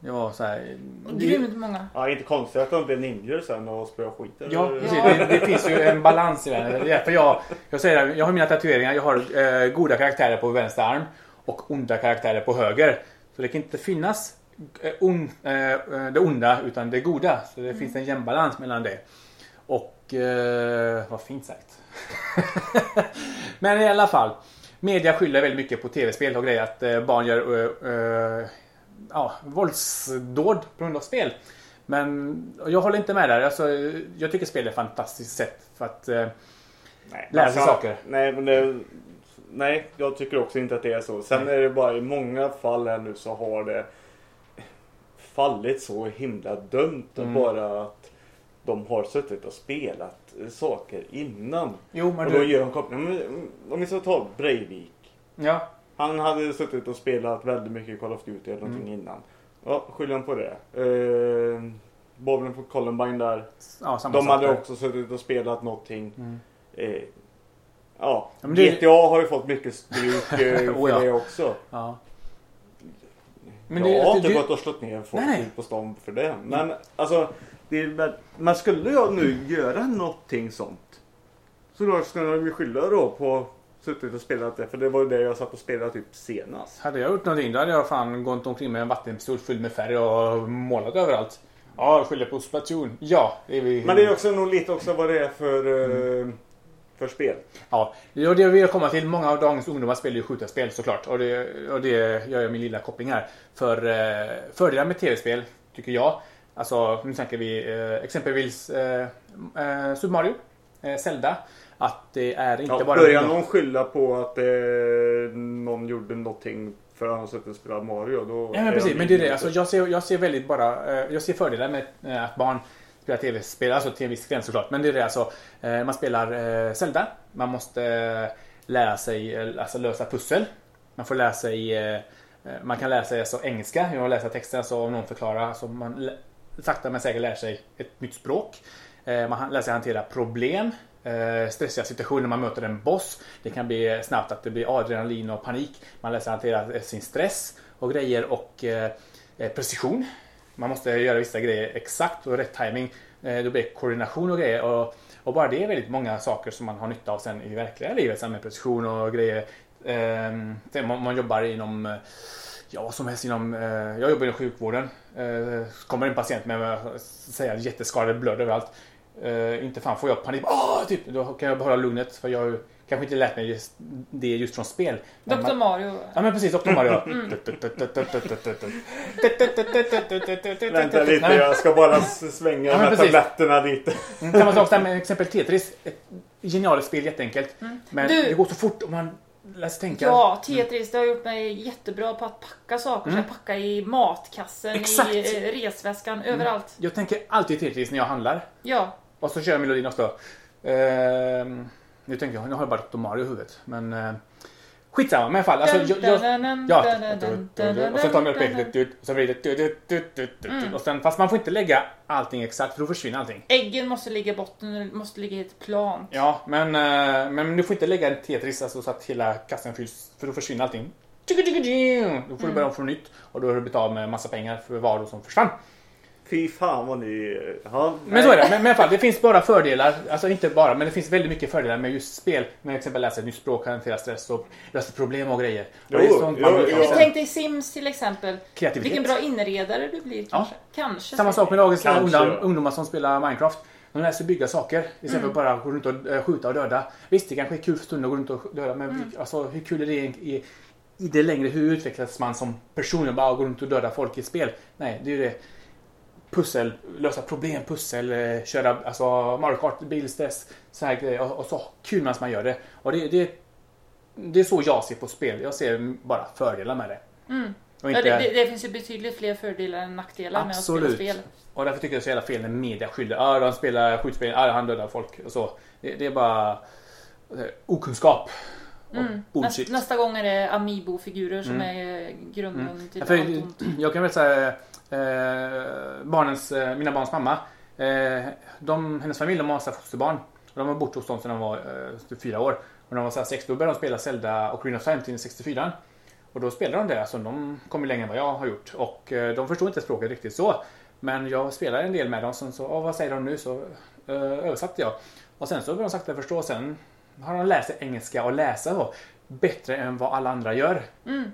det var så här. Grymt många. Ja inte konstigt att de blev ninjor sen och spöade skit. eller? Ja, precis. Det, det finns ju en balans i. Det är därför jag, jag säger det, jag har mina tatueringar. Jag har eh, goda karaktärer på vänster arm och onda karaktärer på höger. Så det kan inte finnas eh, on, eh, eh, det onda utan det goda. Så det finns en jämn balans mellan det. Och eh, vad fint sagt. Men i alla fall. Media skyller väldigt mycket på tv-spel och grejer att eh, barn gör eh, eh, ja, våldsdåd på grund av spel. Men jag håller inte med där. Alltså, jag tycker spel är ett fantastiskt sätt för att eh, Nej, lära sig alltså, saker. Nej, men det, nej, jag tycker också inte att det är så. Sen är det bara i många fall här nu så har det fallit så himla dumt Mm. bara att de har suttit och spelat saker innan. Jo, men och då du... gör de mm, Om vi ska ta Breivik. Ja, Han hade suttit och spelat väldigt mycket Call of Duty eller någonting Mm. innan. Ja, skyller han på det. Eh, Bobben på Columbine där. ja, samma De hade där. också suttit och spelat någonting. Mm. Eh, ja, Ja, men det- GTA har ju fått mycket stryk eh, för Oh, ja. det också. Ja. Men jag har inte det- gått och slått ner folk Nej, på stan för det. Men alltså, det är, men skulle jag nu göra någonting sånt. Så då skulle de ju skylla då på suttit och spelat det. För det var ju det jag satt och spelade typ senast. Hade jag gjort någonting då hade jag fan gått omkring med en vattenpistol full med färg och målat överallt. Ja, jag skyller på Splatoon. Ja, det är vi... Men det är också nog lite också vad det är för, Mm. eh, för spel. Ja, det är det jag vill komma till. Många av dagens ungdomar spelar ju skjutarspel såklart. Och det, och det gör jag min lilla koppling här. För eh, fördelar med tv-spel, tycker jag. Alltså, nu tänker vi eh, exempelvis eh, Super Mario, eh, Zelda. Att det är inte Ja, bara... börjar någon skylla på att eh, någon gjorde någonting för att han har suttit och spelat Mario. Då Ja men precis, men det är det. Alltså, jag, ser, jag ser väldigt bara, eh, jag ser fördelar med eh, att barn spelar tv-spel, alltså till en viss gräns såklart. Men det är det alltså, eh, man spelar Zelda, man måste lära sig alltså, lösa pussel. Man får lära sig, man kan lära sig alltså, engelska, jag läsa texten så om någon förklarar. Så man sakta men säkert lär sig ett nytt språk. Man lär sig hantera problem, eh, stressiga situationer när man möter en boss. Det kan bli snabbt att det blir adrenalin och panik. Man lär sig hantera eh, sin stress och grejer och eh, eh, precision. Man måste göra vissa grejer exakt och rätt timing. Eh, Då blir det koordination och grejer. Och, och bara det är väldigt många saker som man har nytta av sen i verkliga livet. Sen med precision och grejer. Ehm, sen man, man jobbar inom eh, Ja, vad som helst inom... Eh, jag jobbar inom sjukvården. Eh, kommer en patient med säga jätteskadade blöd överallt. Eh, inte fan får jag panik. Åh, typ, då kan jag behålla lugnet för jag har ju kanske inte lärt mig just det just från spel. Men Dr. man- Mario. Ja men precis, Dr. Mario. Vänta lite, jag ska bara svänga Ja, med tabletterna lite. Samma sak där med exempel Tetris. Ett genialiskt spel, jätteenkelt. Men Du- det går så fort och man Läs tänka. Ja, Tetris det har gjort mig jättebra på att packa saker. Så jag packar i matkassen, Mm. Exakt. Mm. i eh, resväskan, överallt. Jag tänker alltid Tetris när jag handlar. Ja, Och så kör jag melodin också. Ehm, nu tänker jag, nu har jag bara Dr. Mario i huvudet. Men uh, skitsamma, men i alla fall. Alltså, jag, jag, ja, och sen tar man upp det, och så blir det och sen, fast man får inte lägga allting exakt för då försvinner allting. Äggen måste ligga i botten, måste ligga helt plant. Ja, men, eh, men du får inte lägga en Tetris alltså, så att hela kassen fylls, för då försvinner allting. Då får du börja om från nytt och då har du betalat med massa pengar för varor som försvann. Fy fan vad ni... Ja, Men så är det. Men, men i alla fall, det finns bara fördelar. Alltså inte bara, men det finns väldigt mycket fördelar med just spel. Med exempel läsa ett nytt språk, hantera stress och lösa problem och grejer. Och det är sånt jo, jo. tänkte i Sims till exempel. Kreativitet. Vilken bra inredare du blir kanske. Kanske. Samma sak med dagens ungdom, ungdomar som spelar Minecraft. De lär sig bygga saker istället för att bara gå runt och eh, skjuta och döda. Visst, det kanske är kul för stunden att gå runt och döda, men alltså, hur kul är det i, i, det längre? Hur utvecklas man som person? Bara gå runt och döda folk i ett spel? Nej, det är ju det. Pussel, lösa problem, pussel, eh, köra alltså, Mario Kart, bilstress, så här grejer. Och, och så kul medan man gör det. Och det, det, det är så jag ser på spel. Jag ser bara fördelar med det. Och Ja, det, det, finns ju betydligt fler fördelar än nackdelar med att spela Absolut. spel. Och därför tycker jag det är så jävla fel när media skyller. Ja, ah, de spelar skjutspel. Ah, han dödar folk. Och så. Det, det är bara eh, okunskap. Mm. Näst, bullshit. nästa gång är det Amiibo-figurer som Mm. är grunden till Ja, för, allt ont. jag kan väl säga barnens, eh, mina barns mamma. Eh, de, hennes familj de har så fosterbarn. Och de har bott hos dem sedan de var eh, typ fyra år. Och de var så här sex då började de spela Zelda och Green of Time till 64. Och då spelade de det. Alltså, de kommer längre än vad jag har gjort. Och eh, de förstår inte språket riktigt så. Men jag spelar en del med dem. Sen så, "Åh, vad säger de nu? Så eh, översatte jag. Och sen så började de sakta förstå. Sen har de lärt sig engelska och läsa då. Bättre än vad alla andra gör. Mm.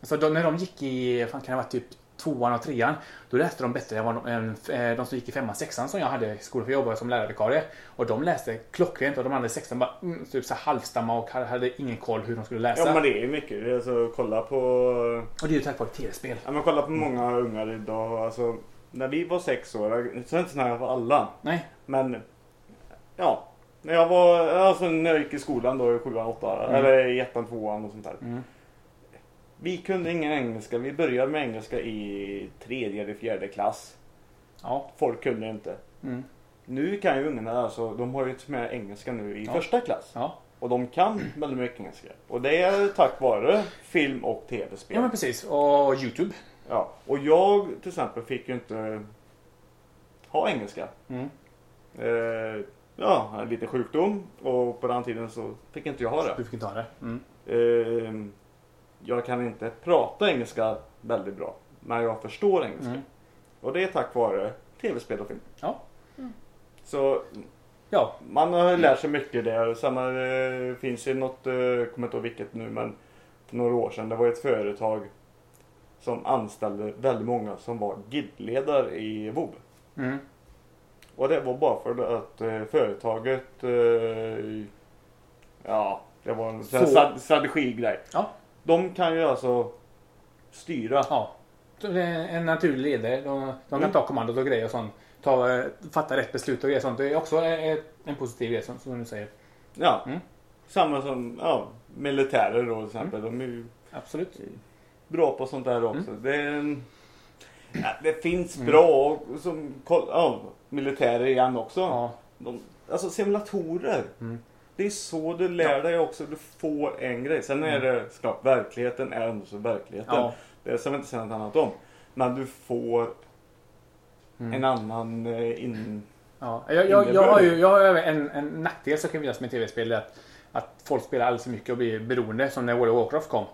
Alltså de, när de gick i, fan kan det vara, typ tvåan och trean. Då läste de bättre än vad de, än, de som gick i femman, sexan som jag hade i skolan för jag jobbade som lärarvikarie. Och de läste klockrent och de andra i sexan bara mm, typ så halvstamma och hade- ingen koll hur de skulle läsa. Ja men det är ju mycket. Alltså, kolla på... Och det är ju tack vare tv-spel. Ja, men kolla på många ungar idag. Alltså, när vi var sex år, så är inte här för alla. Nej. Men ja, när jag var, alltså när jag gick i skolan då i sjuan, åttan, Mm. eller i ettan, tvåan och sånt där. Mm. Vi kunde ingen engelska. Vi började med engelska i tredje eller fjärde klass. Ja. Folk kunde inte. Mm. Nu kan ju ungarna, alltså, de har ju med engelska nu i Ja. första klass. Ja. Och de kan väldigt mycket engelska. Och det är tack vare film och tv-spel. ja men precis. Och Youtube. Ja, och jag till exempel fick ju inte ha engelska. Mm. Eh, ja, lite sjukdom och på den tiden så fick inte jag ha det. Du fick inte ha det. Mm. Eh, jag kan inte prata engelska väldigt bra, men jag förstår engelska. Mm. Och det är tack vare tv-spel och film. Ja. Så Ja. man har lärt sig mycket där. Samma eh, finns ju något, eh, jag kommer inte ihåg vilket nu, men för några år sedan. Det var ett företag som anställde väldigt många som var guildledare i WoW. Mm. Och det var bara för att eh, företaget, ja, det var en strategigrej. Ja. De kan ju alltså styra. Ja. En naturlig ledare. De, de kan Mm. ta kommandot och grejer och sånt. Ta, fatta rätt beslut och grejer och sånt. Det är också en positiv grej som, som du säger. Ja. Mm. Samma som ja, militärer då till exempel. De är ju Absolut. bra på sånt där också. Mm. Det, en, ja, det finns bra som ja, militärer igen också. Ja. De, alltså simulatorer. Mm. Det är så du lär dig också. Du får en grej. Sen är det såklart, verkligheten är ändå så verkligheten. Ja. Det ska vi inte säga något annat om. Men du får Mm. en annan eh, in... Ja, jag, jag, jag har ju jag har en, en nackdel som kan finnas med tv-spel. Att, att folk spelar alldeles för mycket och blir beroende. Som när World of Warcraft kom.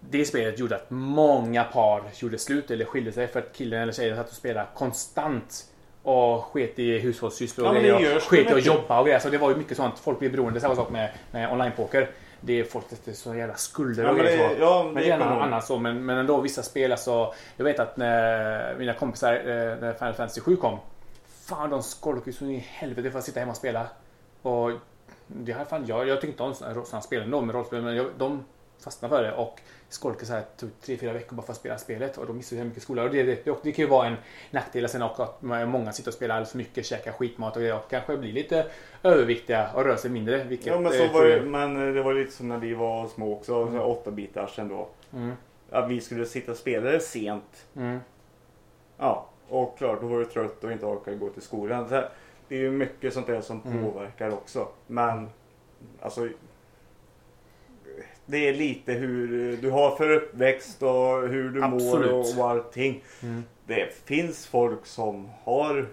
Det spelet gjorde att många par gjorde slut eller skilde sig för att killen eller tjejen satt och spelade konstant. Och sket i hushållssysslor Ja, och men det grejer. och Sket i att jobba och grejer. Så det var ju mycket sånt. Folk blir beroende. Samma sak med, med online-poker. Det är folk det är så jävla skulder Ja, och men grejer. det, så. ja, Men det är kanon. annan så, men, men ändå vissa spel alltså. Jag vet att när mina kompisar, eh, när Final Fantasy 7 kom. Fan de skolkade så in i helvete för att sitta hemma och spela. Och det här fan, jag, jag tyckte inte om sådana spel ändå med rollspel, men jag, de fastnar för det och skolkar så här typ tre, fyra veckor bara för att spela spelet och då missar du mycket skola. Och det, det, det, det kan ju vara en nackdel sen också att många sitter och spelar alldeles för mycket, käkar skitmat och, och kanske blir lite överviktiga och rör sig mindre. Vilket, Ja men, eh, så var det, men det var lite som när vi var små också, mm. 8 bitars ändå. Mm, Att vi skulle sitta och spela det sent. mm. Ja, och klart då var du trött och inte orkade gå till skolan. Det är ju mycket sånt där som Mm. påverkar också. Men alltså det är lite hur du har för uppväxt och hur du Absolut. mår och allting. Mm. Det finns folk som har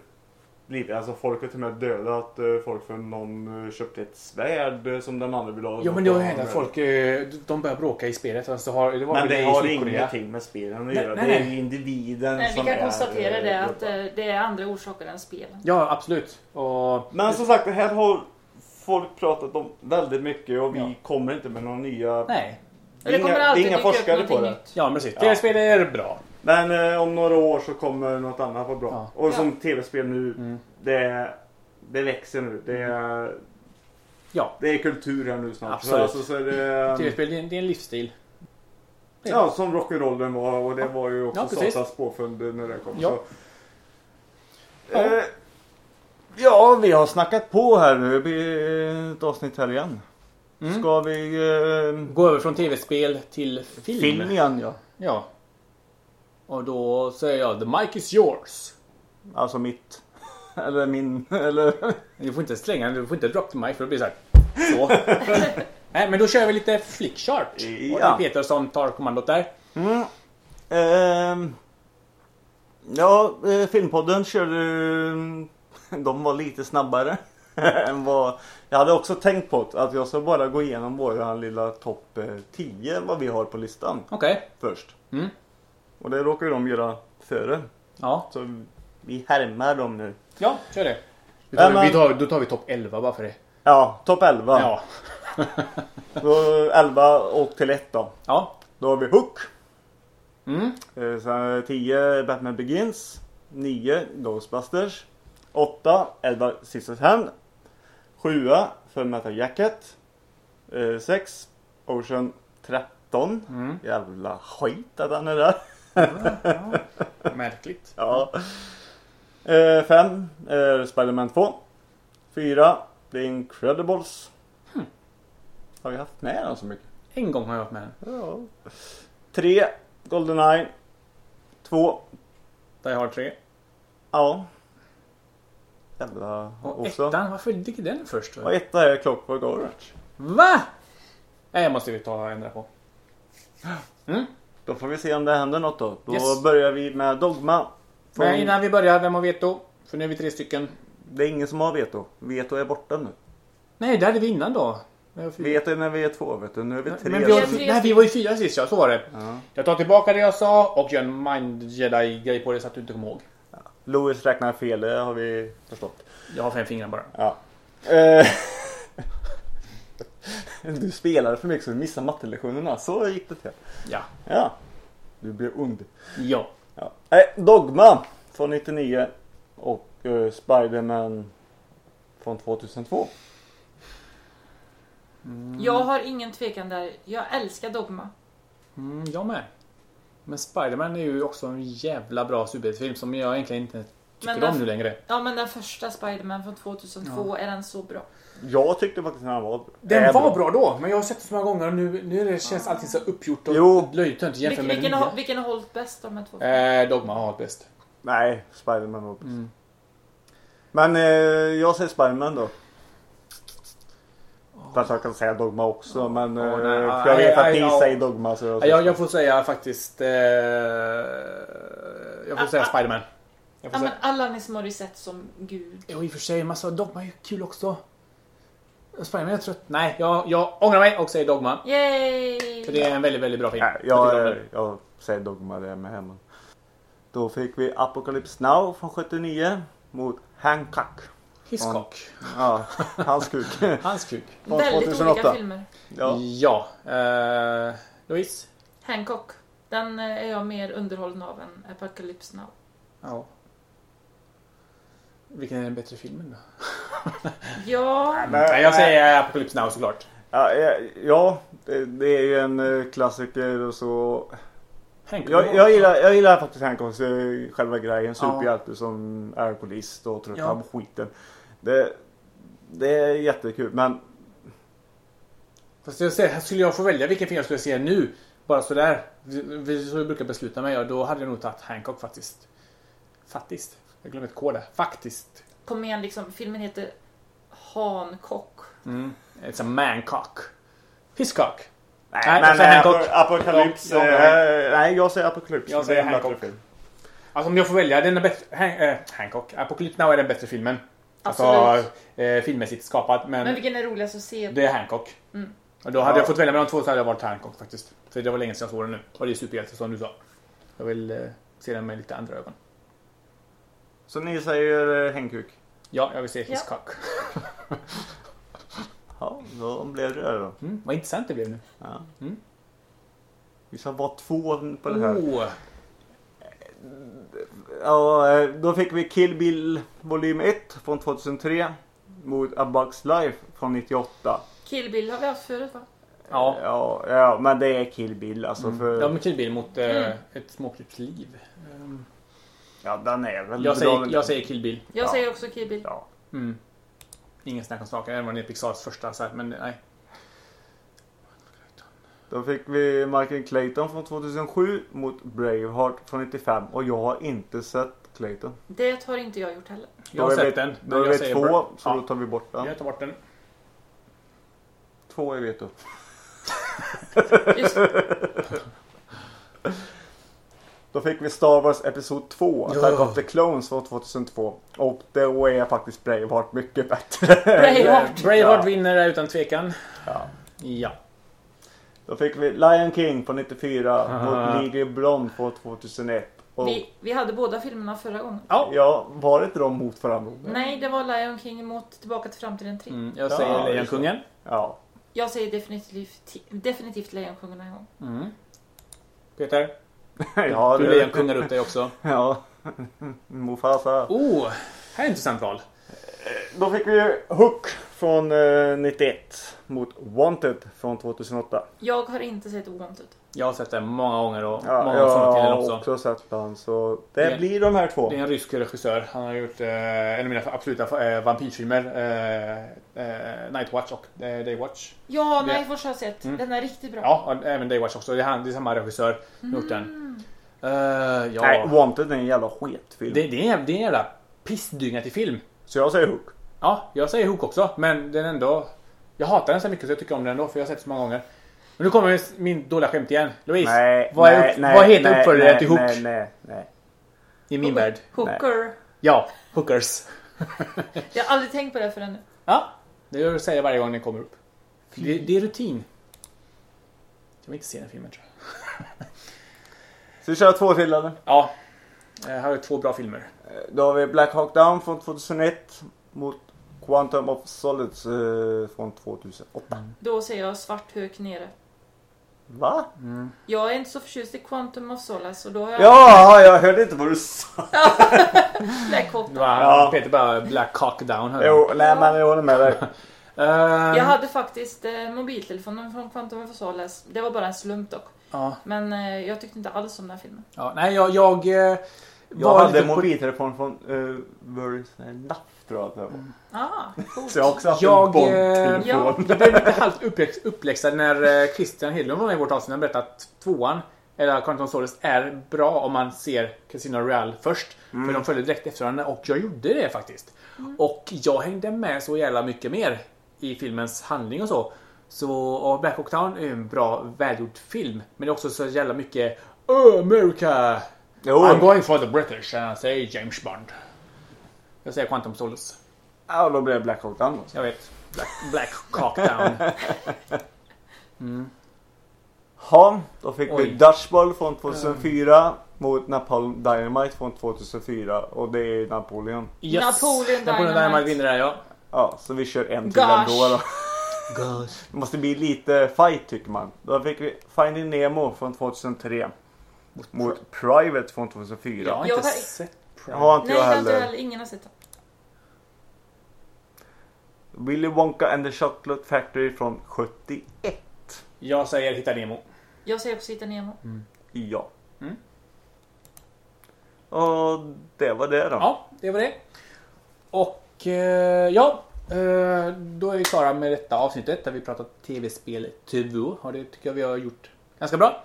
blivit, alltså folk har till och med dödat eh, folk för någon eh, köpte ett svärd eh, som den andra ville ha. Ja men det har hänt att folk de börjar bråka i spelet. Alltså, har, det var Men det i har ingenting med spelen att Nej, göra. nej, det är nej. ju individen Nej, vi som kan är, konstatera eh, det att det är andra orsaker än spelen. Ja absolut. Och, Men som sagt, det här har folk pratat om väldigt mycket och vi Ja. kommer inte med några nya... nej. Det Det kommer inga, det är alltid inga forskare på det. nytt. Ja precis. Ja. Tv-spel är bra. Men eh, om några år så kommer något annat vara bra. Ja. Och som Ja. tv-spel nu, Mm. det, det växer nu. Det är, Ja. det är kultur här nu snart. Absolut. Så, alltså, så är det, Tv-spel det är en- det är en livsstil. ja, som rock'n'rollen var och det var ju också Ja, satans påfund när det kom. Ja. Så. Eh, ja, vi har snackat på här nu. Det blir ett avsnitt här igen. Mm. Ska vi... Eh, Gå över från tv-spel till film. film igen ja. Ja. Och då säger jag the mic is yours. Alltså mitt. Eller min. Eller... Du får inte slänga den, du får inte drop the mic för det blir så här. Så. Nej men då kör vi lite flickchart. Och det är Ja. Peter som tar kommandot där. Mm. Ehm, ja, eh, Filmpodden körde... De var lite snabbare. än vad... Jag hade också tänkt på att jag ska bara gå igenom våra lilla topp eh, 10 vad vi har på listan Okej. först. Mm. Och det råkar ju de göra före. Ja. Så vi härmar dem nu. Ja, kör det. Vi Ja, tar, men- vi tar, då tar vi topp 11 bara för det. Ja, topp 11. Ja. Då 11 och till 1 då. Ja. Då har vi Hook. Mm. Eh, Sen 10 Batman Begins. 9 Ghostbusters. 8 11 Sisters Hand. 7 Full Metal Jacket. 6 Ocean 13. Mm. Jävla skit att den är där. Märkligt. Ja. 5 Spiderman 2. 4 The Incredibles. Har vi haft med den så mycket? En gång har jag varit med den. Ja. 3 Goldeneye. 2 Där jag har tre. Ja. Jävla Och också. ettan, varför ligger den först? Och etta är Clockwork Orange. Va? Nej, jag måste vi ta och ändra på. Mm. Då får vi se om det händer något då. Då Yes. börjar vi med Dogma. Från- Men innan vi börjar, vem har veto? För nu är vi tre stycken. Det är ingen som har veto. Veto är borta nu. Nej, det hade vi innan då. Vi har fyra. Veto är när vi är två vet du. Nu är vi tre. Men vi, har, nej, vi var ju fyra sist ja, så var det. Ja. Jag tar tillbaka det jag sa och gör en mind jedi grej på det så att du inte kommer ihåg. Louis räknar fel, det har vi förstått. Jag har fem fingrar bara. Ja. Eh. du spelade för mycket så du missade mattelektionerna. Så gick det till. Ja. Ja. Du blir ond. Ja. Ja. Nej, Dogma från 99 och uh, Spiderman från 2002. Jag har ingen tvekan där. Jag älskar Dogma. Mm, jag med. Men Spiderman är ju också en jävla bra superhjältefilm som jag egentligen inte tycker den- om nu längre. Ja men den första Spiderman från 2002 är den så bra. Jag tyckte faktiskt att den var Den var bra då, men jag har sett det så många gånger och nu, nu känns allting så uppgjort och Jo. löjligt jämfört Vilken, med vilken, den har, vilken har hållit bäst av de här två? Eh, Dogma har hållit bäst. Nej, Spiderman var bäst. Mm. Men eh, jag säger Spiderman då. Fast jag kan säga Dogma också men eh, nej, jag vet att ni säger Dogma så jag jag, jag får säga faktiskt... Eh, jag får säga Ah, ah. Spiderman. Jag får Ja, men säga. Alanis Morissette som gud. Jo, i och för sig, massa Dogma är ju kul också. Spiderman är trött. Nej, jag, jag ångrar mig och säger Dogma. Yay! För det är en väldigt, väldigt bra film. Nej, Jag jag säger Dogma det med hemma. Då fick vi Apocalypse Now från 79 mot Hancock. Hiscock. Ja, hans kuk. Hans kuk. Väldigt 2008. olika filmer. Ja. Ja. Eh, Louise? Hancock. Den eh, är jag mer underhållen av än Apocalypse Now. Ja. Vilken är den bättre filmen då? Ja, Nej, jag säger Apocalypse Now såklart. Ja, ja det, är ju en eh, klassiker och så. Jag, jag, gillar, jag gillar faktiskt Hancocks eh, själva grejen. Superhjälte som är polis och tröttnar Ja. på skiten. Det, det är jättekul men Fast jag säger, skulle jag få välja vilken film jag skulle se nu, bara sådär, vi- vi- så jag brukar besluta mig, och då hade jag nog tagit Hancock faktiskt. Faktiskt. Jag glömde ett K där. Faktiskt. Kom igen, liksom, filmen heter Hancock. Mm. It's a mancock. Hiscock. Nej, Nej, men jag säger eh, Hancock. Ap- Apocalypse. Ja, ja, eh, nej, jag säger Apocalypse. Jag säger Hancock. film. Alltså om jag får välja, den är bättre. Han, Hancock. Apocalypse Now är den bättre filmen. Alltså Absolut. eh, filmmässigt skapad. Men, Men vilken är roligast att se? det är Hancock. Mm. Och då hade Ja. jag fått välja mellan de två så hade jag valt Hancock faktiskt. För det var länge sedan jag såg den nu. Och det är superhjälte som du sa. Jag vill eh, se den med lite andra ögon. Så ni säger eh, Hängkuk? Ja, jag vill se Ja. Hiscock. Ja, då blev det det då. Mm, vad intressant det blev nu. Ja. Mm. Vi ska vara två på det här. Oh, Ja, eh, då fick vi Kill Bill volym 1 från 2003 mot A Bugs Life från 98. Kill Bill har vi haft förut va? ja. Ja, ja men det är Kill Bill alltså för... Ja, men Kill Bill mot eh, Mm. ett småklippsliv. Um, Ja, den är väl jag, säger, jag säger Kill Bill. Jag Ja. säger också Kill Bill. Ja. Mm. Ingen snack om saken, även om det är Pixars första. Så här, men nej. Då fick vi Michael Clayton från 2007 mot Braveheart från 95 och jag har inte sett Clayton. Det har inte jag gjort heller. Jag har sett den. Då är vi två, Bra- så ja. då tar vi bort den. Jag tar bort den. Två är veto. Just, Då fick vi Star Wars Episod 2, Attack Ja. of the Clones från 2002. Och då är faktiskt Braveheart mycket bättre. Braveheart. Braveheart Ja. vinner utan tvekan. Ja. Ja. Då fick vi Lion King från 94 Aha. mot Legally Blonde från 2001. Och vi, vi hade båda filmerna förra gången. Ja. ja, var inte de mot varandra? Nej, det var Lion King mot Tillbaka till framtiden 3. Mm, jag Ja, säger det. Lejonkungen. Ja. Jag säger definitivt, definitivt Lejonkungen en gång. Mm. Peter, ja, du det- lejonkungar upp dig också. Ja. Mufasa. Oh, här är ett intressant val. Då fick vi Hook från eh, 91 mot Wanted från 2008. Jag har inte sett Owanted. Jag har sett den många gånger och Ja, många jag har också. också sett den så det Det- blir de här två. Det är en rysk regissör. Han har gjort eh, en av mina absoluta eh, vampyrfilmer. Eh, eh, Nightwatch och eh, Daywatch. Ja, Det- Nightwatch har jag sett. Mm. Den är riktigt bra. Ja, och även Daywatch också. Det är, han, det är samma regissör som gjort den. Mm. Eh, ja. Nej, Wanted är en jävla sketfilm. det, det, är, det är en jävla pissdynga till film. Så jag säger Hook. Ja, jag säger Hook också. Men den ändå... Jag hatar den så mycket så jag tycker om den ändå för jag har sett den så många gånger. Men nu kommer min dåliga skämt igen. Louise, Nej, vad, är nej, upp, nej, vad heter nej, uppföljaren nej, till Hook Nej, nej, nej. i min värld? Hooker. Ja, Hookers. Jag har aldrig tänkt på det förrän nu. Ja, det gör du säger varje gång den kommer upp. Det, det är rutin. Jag vill inte se den filmen tror jag. Så vi kör två till eller? Ja, jag har ju två bra filmer. Eh, Då har vi Black Hawk Down från 2001 mot Quantum of Solace eh, från 2008. Då säger jag svart hök nere. Va? Jag är inte så förtjust i Quantum of Solace och då har jag Ja, jag hörde inte vad du sa. Black Hawk Down. Ja. Peter bara Black Cock Down. hörde Jo, nej men jag håller med dig. jag. Jag hade faktiskt eh, mobiltelefonen från Quantum of Solace. Det var bara en slump dock. ja, Men eh, jag tyckte inte alls om den här filmen. ja, nej, jag... Jag, eh, Jag hade en på- mobiltelefon från uh, Naff tror jag att det var. Ah, coolt. Så jag har också haft Jag, en eh, Bond-telefon. ja. Jag blev lite halvt uppläx, uppläxad när eh, Christian Hedlund var med i vårt avsnitt. Han berättade att tvåan, eller Quantum Solace, är bra om man ser Casino Royale först. För de följer direkt efter varandra och jag gjorde det faktiskt. Och jag hängde med så jävla mycket mer i filmens handling och så. Så och Black Hawk Down är en bra, välgjord film. Men det är också så jävla mycket America! Jo, I'm going for the British, and I say James Bond. Jag säger Quantum Solace. ja, då blev det Black Hawk Down. också. Jag vet. Black, Black Hawk Down. Ja, då fick vi Oj. Dutchball från 2004 mot Napalm Dynamite från 2004 och det är Napoleon. Yes. Napoleon Napoleon Dynamite. Dynamite vinner där ja. Ja, så vi kör en till Gosh. ändå då. Det måste bli lite fight tycker man. Då fick vi Finding Nemo från 2003 mot Private från 2004. Jag har Jag inte har- sett Prime. Har inte Nej, jag jag har inte heller. heller. Ingen har sett den. Willy Wonka and the Chocolate Factory från 71. Jag säger Hitta Nemo. Jag säger också Hitta Nemo. Ja. Mm. Och det var det då. Ja, det var det. Och eh, ja, eh, då är vi klara med detta avsnittet där vi pratat tv-spel 2. Och det tycker jag vi har gjort ganska bra.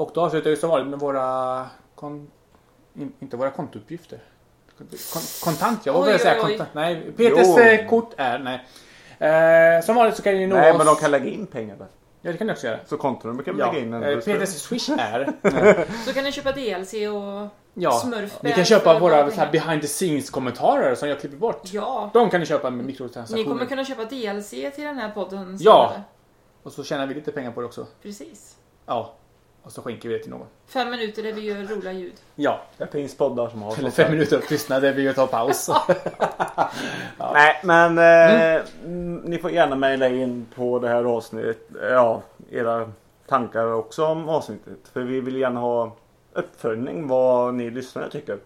Och då avslutar vi som vanligt med våra kon- in, inte våra kontouppgifter. Kon, kontant, jag vågar säga kontant. Nej, Peters Jo. eh, kort är nej. Eh, som vanligt så kan ni nå Nej oss. men de kan lägga in pengar där. Ja, det kan ni också göra. Så kontonummer kan vi Ja, lägga in. en eh. Peters swish är Så kan ni köpa DLC och Ja, Smurfbär ni kan köpa våra så här behind the scenes kommentarer som jag klipper bort. Ja. De kan ni köpa med Ni mikrotransaktioner. kommer kunna köpa DLC till den här podden. Ja. Och så tjänar vi lite pengar på det också. Precis. Ja. Och så skänker vi det till någon. Fem minuter där vi gör roliga ljud. Ja. Det finns poddar som har Eller fem minuter av tystnad där vi tar paus. Nej men eh, mm, ni får gärna mejla in på det här avsnittet. Ja, era tankar också om avsnittet. För vi vill gärna ha uppföljning vad ni lyssnare tycker.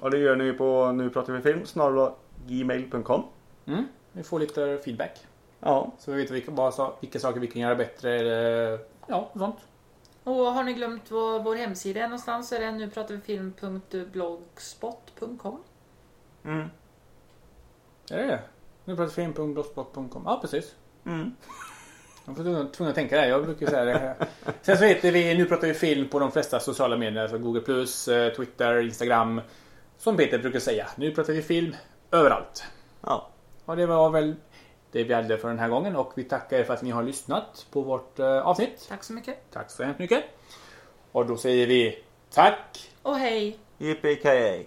Och det gör ni på nu pratar vi film snarare gmail.com. Mm. Vi får lite feedback. Ja, Så vi vet vilka, vilka saker vi kan göra bättre. Eller, ja, sånt. Och har ni glömt var vår hemsida är någonstans så är det nu pratar vi film.blogspot.com. mm. Är det det? Nu pratar vi film.blogspot.com. Ja, precis. Mm. Jag var tvungen att tänka det. Jag brukar säga det. Sen så heter vi, nu pratar vi film på de flesta sociala medier. Alltså Google+, eh, Twitter, Instagram. Som Peter brukar säga. Nu pratar vi film överallt. ja. Och det var väl det vi hade för den här gången. Och vi tackar er för att ni har lyssnat på vårt eh, avsnitt. Tack så mycket. Tack så hemskt mycket. Och då säger vi tack Och hej! Yippee